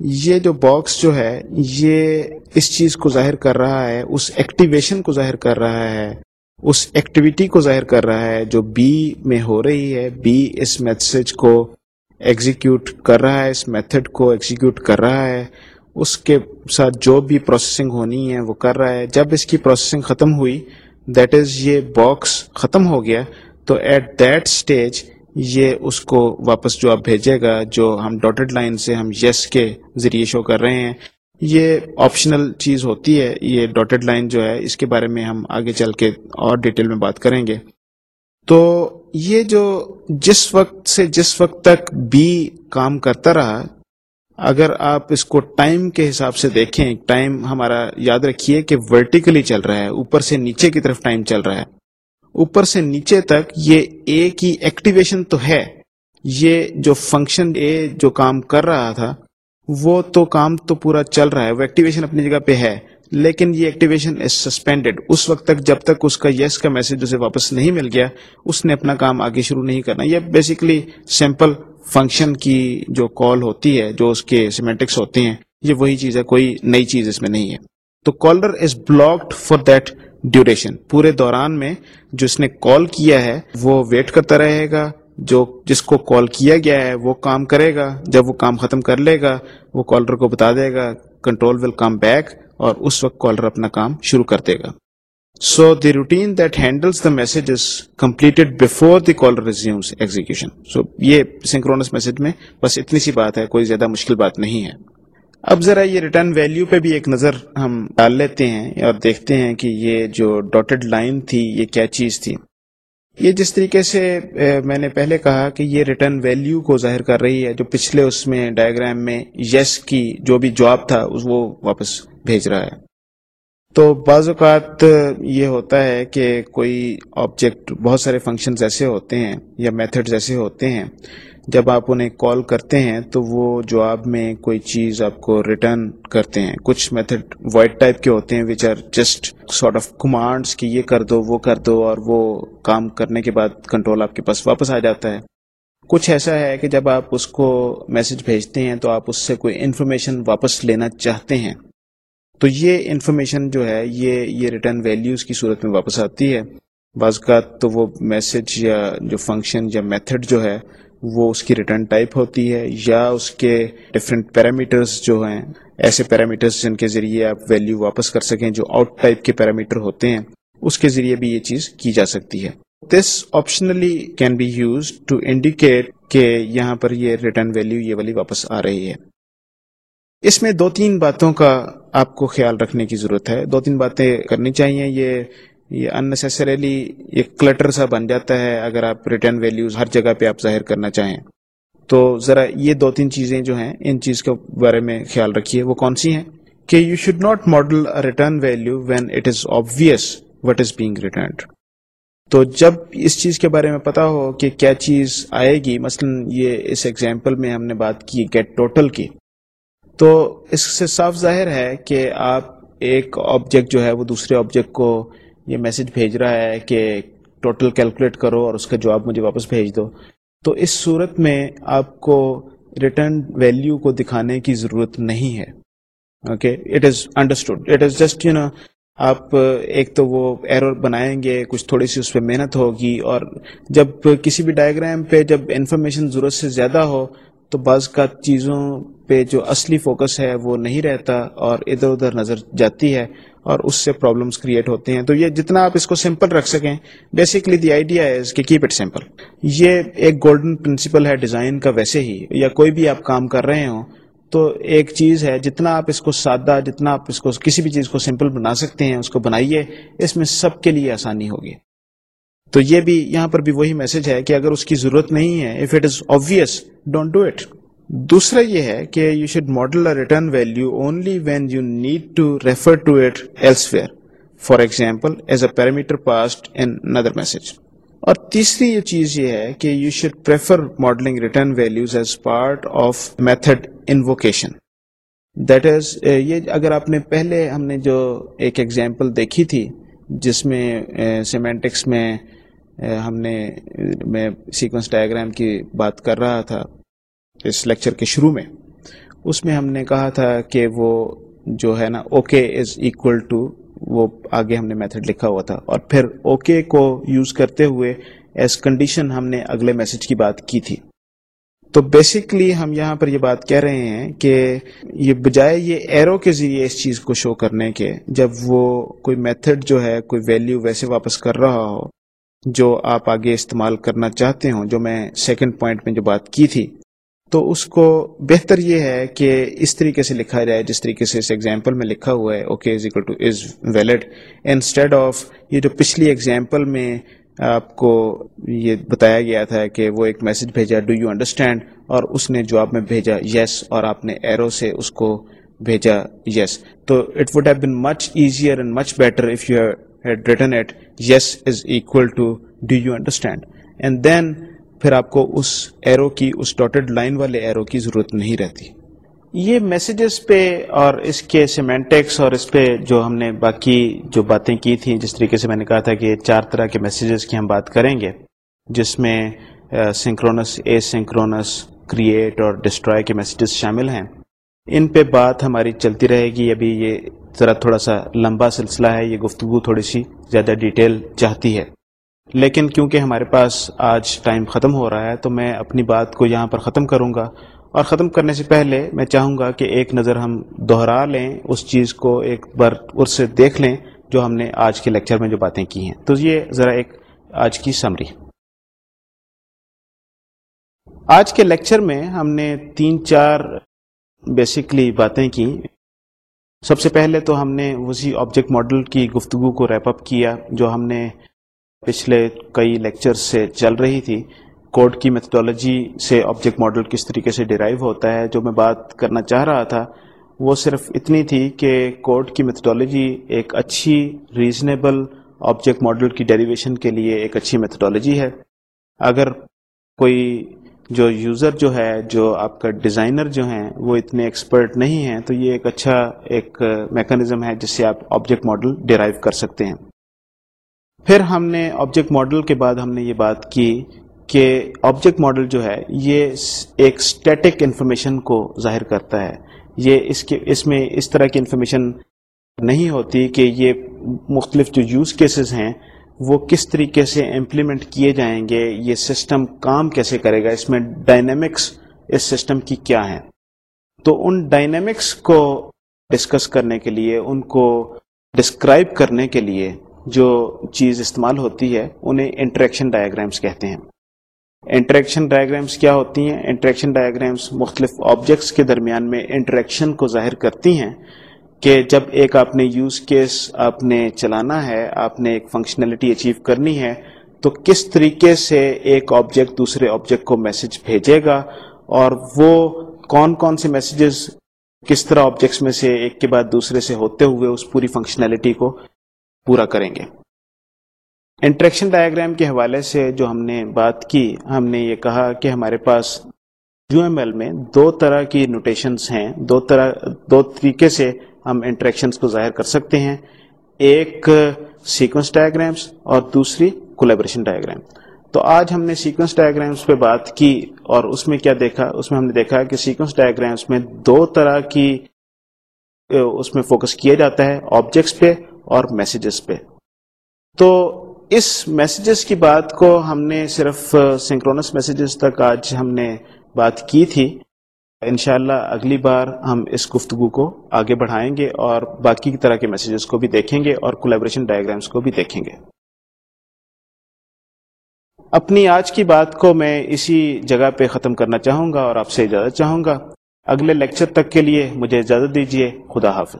یہ جو باکس جو ہے، یہ اس چیز کو ظاہر کر رہا ہے، اس ایکٹیویشن کو ظاہر کر رہا ہے، اس ایکٹیویٹی کو ظاہر کر رہا ہے جو بی میں ہو رہی ہے۔ بی اس میسج کو ایگزیکیوٹ کر رہا ہے، اس میتھڈ کو ایگزیکیوٹ کر رہا ہے۔ اس کے ساتھ جو بھی پروسیسنگ ہونی ہے، وہ کر رہا ہے۔ جب اس کی پروسیسنگ ختم ہوئی دیٹ از یہ باکس ختم ہو گیا، تو ایٹ دیٹ اسٹیج یہ اس کو واپس جو آپ بھیجے گا، جو ہم ڈاٹڈ لائن سے ہم یس کے ذریعے شو کر رہے ہیں، یہ آپشنل چیز ہوتی ہے۔ یہ ڈاٹڈ لائن جو ہے، اس کے بارے میں ہم آگے چل کے اور ڈیٹیل میں بات کریں گے۔ تو یہ جو جس وقت سے جس وقت تک بی کام کرتا رہا، اگر آپ اس کو ٹائم کے حساب سے دیکھیں ٹائم ہمارا یاد رکھیے کہ ورٹیکلی چل رہا ہے، اوپر سے نیچے کی طرف ٹائم چل رہا ہے۔ اوپر سے نیچے تک یہ اے کی ایکٹیویشن تو ہے۔ یہ جو فنکشن اے جو کام کر رہا تھا، وہ تو کام تو پورا چل رہا ہے، وہ ایکٹیویشن اپنی جگہ پہ ہے۔ لیکن یہ ایکٹیویشن از سسپینڈیڈ اس وقت تک جب تک اس کا یس کا میسج اسے واپس نہیں مل گیا، اس نے اپنا کام آگے شروع نہیں کرنا۔ یہ بیسکلی سمپل فنکشن کی جو کال ہوتی ہے، جو اس کے سیمیٹکس ہوتے ہیں، یہ وہی چیز ہے، کوئی نئی چیز اس میں نہیں ہے۔ تو caller is blocked for that duration پورے دوران میں جو اس نے کال کیا ہے، وہ ویٹ کرتا رہے گا۔ جو جس کو کال کیا گیا ہے، وہ کام کرے گا۔ جب وہ کام ختم کر لے گا، وہ کالر کو بتا دے گا کنٹرول ول کم بیک اور اس وقت کالر اپنا کام شروع کر دے گا۔ So the routine that handles the message is completed before the caller resumes execution so یہ سنکرونس میسج میں بس اتنی سی بات ہے، کوئی زیادہ مشکل بات نہیں ہے۔ اب ذرا یہ ریٹرن ویلیو پہ بھی ایک نظر ہم ڈال لیتے ہیں اور دیکھتے ہیں کہ یہ جو ڈاٹڈ لائن تھی، یہ کیا چیز تھی۔ یہ جس طریقے سے میں نے پہلے کہا کہ یہ ریٹرن ویلیو کو ظاہر کر رہی ہے، جو پچھلے اس میں ڈائگرام میں یس کی جو بھی جواب تھا وہ واپس بھیج رہا ہے۔ تو بعض اوقات یہ ہوتا ہے کہ کوئی آبجیکٹ بہت سارے فنکشنز ایسے ہوتے ہیں یا میتھڈز ایسے ہوتے ہیں جب آپ انہیں کال کرتے ہیں تو وہ جواب میں کوئی چیز آپ کو ریٹرن کرتے ہیں۔ کچھ میتھڈ وائٹ ٹائپ کے ہوتے ہیں which are just sort of commands کہ یہ کر دو، وہ کر دو اور وہ کام کرنے کے بعد کنٹرول آپ کے پاس واپس آ جاتا ہے۔ کچھ ایسا ہے کہ جب آپ اس کو میسج بھیجتے ہیں تو آپ اس سے کوئی انفارمیشن واپس لینا چاہتے ہیں۔ تو یہ انفارمیشن جو ہے، یہ یہ ریٹرن ویلیوز کی صورت میں واپس آتی ہے۔ بعض کا تو وہ میسج یا جو فنکشن یا میتھڈ جو ہے وہ اس کی ریٹرن ٹائپ ہوتی ہے یا اس کے ڈفرینٹ پیرامیٹرز جو ہیں، ایسے پیرامیٹرز جن کے ذریعے آپ ویلیو واپس کر سکیں جو آؤٹ ٹائپ کے پیرامیٹر ہوتے ہیں، اس کے ذریعے بھی یہ چیز کی جا سکتی ہے۔ This optionally can be use to indicate کہ یہاں پر یہ ریٹرن ویلیو یہ والی واپس آ رہی ہے۔ اس میں دو تین باتوں کا آپ کو خیال رکھنے کی ضرورت ہے۔ دو تین باتیں کرنی چاہیے۔ یہ یہ انسریلی ایک کلٹر سا بن جاتا ہے اگر آپ ریٹرن ویلیوز ہر جگہ پہ آپ ظاہر کرنا چاہیں۔ تو ذرا یہ دو تین چیزیں جو ہیں، ان چیز کے بارے میں خیال رکھیے۔ وہ کون سی ہیں؟ کہ you should not model return value when it is obvious what is being returned تو جب اس چیز کے بارے میں پتا ہو کہ کیا چیز آئے گی، مثلا یہ اس ایگزامپل میں ہم نے بات کی گیٹ ٹوٹل کی، تو اس سے صاف ظاہر ہے کہ آپ ایک آبجیکٹ جو ہے، وہ دوسرے آبجیکٹ کو یہ میسج بھیج رہا ہے کہ ٹوٹل کیلکولیٹ کرو اور اس کا جواب مجھے واپس بھیج دو۔ تو اس صورت میں آپ کو ریٹرن ویلیو کو دکھانے کی ضرورت نہیں ہے۔ Okay it is understood it is just you know آپ ایک تو وہ ایرور بنائیں گے، کچھ تھوڑی سی اس پہ محنت ہوگی اور جب کسی بھی ڈائگرام پہ جب انفارمیشن ضرورت سے زیادہ ہو، تو بعض کا چیزوں پہ جو اصلی فوکس ہے وہ نہیں رہتا اور ادھر ادھر نظر جاتی ہے۔ اور اس سے پرابلمس کریٹ ہوتے ہیں۔ تو یہ جتنا آپ اس کو سمپل رکھ سکیں بیسکلی دی آئیڈیا از کہ کیپ اٹ سمپل یہ ایک گولڈن پرنسپل ہے ڈیزائن کا ویسے ہی، یا کوئی بھی آپ کام کر رہے ہوں، تو ایک چیز ہے جتنا آپ اس کو سادہ، جتنا آپ اس کو کسی بھی چیز کو سمپل بنا سکتے ہیں، اس کو بنائیے، اس میں سب کے لیے آسانی ہوگی۔ تو یہ بھی یہاں پر بھی وہی میسج ہے کہ اگر اس کی ضرورت نہیں ہے if it is obvious don't do it دوسرا یہ ہے کہ you should model return value only when you need to refer to it elsewhere for example as a parameter passed in another message اور تیسری یہ چیز یہ ہے کہ you should prefer modelling return values as part of method invocation that is یہ اگر آپ نے پہلے ہم نے جو ایک ایگزامپل دیکھی تھی، جس میں eh, سیمینٹکس میں eh, ہم نے، میں سیکوینس ڈائگرام کی بات کر رہا تھا اس لیکچر کے شروع میں، اس میں ہم نے کہا تھا کہ وہ جو ہے نا اوکے از اکول ٹو وہ آگے ہم نے میتھڈ لکھا ہوا تھا۔ اور پھر اوکے کو یوز کرتے ہوئے ایز کنڈیشن ہم نے اگلے میسج کی بات کی تھی۔ تو بیسکلی ہم یہاں پر یہ بات کہہ رہے ہیں کہ یہ بجائے یہ ایرو کے ذریعے اس چیز کو شو کرنے کے، جب وہ کوئی میتھڈ جو ہے، کوئی ویلیو ویسے واپس کر رہا ہو، جو آپ آگے استعمال کرنا چاہتے ہوں، جو میں سیکنڈ پوائنٹ میں جو بات کی تھی۔ تو اس کو بہتر یہ ہے کہ اس طریقے سے لکھا جائے، جس طریقے سے اس ایگزامپل میں لکھا ہوا ہے okay is equal to is valid instead of یہ جو پچھلی ایگزامپل میں آپ کو یہ بتایا گیا تھا کہ وہ ایک میسج بھیجا ڈو یو انڈرسٹینڈ اور اس نے جواب میں بھیجا یس اور آپ نے ایرو سے اس کو بھیجا یس تو it would have been much easier and much better if you had written it yes is equal to do you understand and then پھر آپ کو اس ایرو کی، اس ڈاٹڈ لائن والے ایرو کی ضرورت نہیں رہتی۔ یہ میسیجز پہ اور اس کے سیمینٹکس اور اس پہ جو ہم نے باقی جو باتیں کی تھیں، جس طریقے سے میں نے کہا تھا کہ چار طرح کے میسیجز کی ہم بات کریں گے، جس میں سنکرونس اے سنکرونس کریٹ اور ڈسٹرائے کے میسیجز شامل ہیں۔ ان پہ بات ہماری چلتی رہے گی۔ ابھی یہ ذرا تھوڑا سا لمبا سلسلہ ہے، یہ گفتگو تھوڑی سی زیادہ ڈیٹیل چاہتی ہے۔ لیکن کیونکہ ہمارے پاس آج ٹائم ختم ہو رہا ہے تو میں اپنی بات کو یہاں پر ختم کروں گا اور ختم کرنے سے پہلے میں چاہوں گا کہ ایک نظر ہم دوہرا لیں، اس چیز کو ایک بار اس سے دیکھ لیں جو ہم نے آج کے لیکچر میں جو باتیں کی ہیں۔ تو یہ ذرا ایک آج کی سمری آج کے لیکچر میں ہم نے تین چار بیسکلی باتیں کی۔ سب سے پہلے تو ہم نے اسی آبجیکٹ ماڈل کی گفتگو کو ریپ اپ کیا، جو ہم نے پچھلے کئی لیکچر سے چل رہی تھی۔ کوڈ کی میتھڈالوجی سے آبجیکٹ ماڈل کس طریقے سے ڈیرائیو ہوتا ہے جو میں بات کرنا چاہ رہا تھا، وہ صرف اتنی تھی کہ کوڈ کی میتھڈالوجی ایک اچھی ریزنیبل آبجیکٹ ماڈل کی ڈیریویشن کے لیے ایک اچھی میتھڈالوجی ہے۔ اگر کوئی جو یوزر جو ہے، جو آپ کا ڈیزائنر جو ہیں، وہ اتنے ایکسپرٹ نہیں ہیں، تو یہ ایک اچھا ایک میکانزم ہے جس سے آپ آبجیکٹ ماڈل ڈیرائیو کر سکتے ہیں۔ پھر ہم نے آبجیکٹ ماڈل کے بعد ہم نے یہ بات کی کہ آبجیکٹ ماڈل جو ہے یہ ایک اسٹیٹک انفارمیشن کو ظاہر کرتا ہے۔ یہ اس کے اس میں اس طرح کی انفارمیشن نہیں ہوتی کہ یہ مختلف جو یوز کیسز ہیں، وہ کس طریقے سے امپلیمنٹ کیے جائیں گے، یہ سسٹم کام کیسے کرے گا، اس میں ڈائنامکس اس سسٹم کی کیا ہیں۔ تو ان ڈائنامکس کو ڈسکس کرنے کے لیے، ان کو ڈسکرائب کرنے کے لیے جو چیز استعمال ہوتی ہے، انہیں انٹریکشن ڈائیگرامس کہتے ہیں۔ انٹریکشن ڈائیگرامس کیا ہوتی ہیں؟ انٹریکشن ڈائیگرامس مختلف آبجیکٹس کے درمیان میں انٹریکشن کو ظاہر کرتی ہیں کہ جب ایک آپ نے یوز کیس آپ نے چلانا ہے، آپ نے ایک فنکشنلٹی اچیو کرنی ہے، تو کس طریقے سے ایک آبجیکٹ دوسرے آبجیکٹ کو میسج بھیجے گا؟ اور وہ کون کون سے میسیجز کس طرح آبجیکٹس میں سے ایک کے بعد دوسرے سے ہوتے ہوئے اس پوری فنکشنلٹی کو پورا کریں گے۔ انٹریکشن ڈائیگرام کے حوالے سے جو ہم نے بات کی، ہم نے یہ کہا کہ ہمارے پاس یو ایم ایل میں دو طرح کی نوٹیشنز ہیں۔ دو طرح، دو طریقے سے ہم انٹریکشنز کو ظاہر کر سکتے ہیں۔ ایک سیکوینس ڈائیگرامس اور دوسری کولیبریشن ڈائیگرام تو آج ہم نے سیکوینس ڈائیگرامس پہ بات کی اور اس میں کیا دیکھا؟ اس میں ہم نے دیکھا کہ سیکوینس ڈائیگرامس میں دو طرح کی، اس میں فوکس کیا جاتا ہے۔ آبجیکٹس پہ اور میسیجز پہ۔ تو اس میسیجز کی بات کو ہم نے صرف سنکرونس میسیجز تک آج ہم نے بات کی تھی۔ انشاءاللہ اگلی بار ہم اس گفتگو کو آگے بڑھائیں گے اور باقی کی طرح کے میسیجز کو بھی دیکھیں گے اور کولیبریشن ڈائیگرامس کو بھی دیکھیں گے۔ اپنی آج کی بات کو میں اسی جگہ پہ ختم کرنا چاہوں گا اور آپ سے اجازت چاہوں گا۔ اگلے لیکچر تک کے لیے مجھے اجازت دیجیے خدا حافظ۔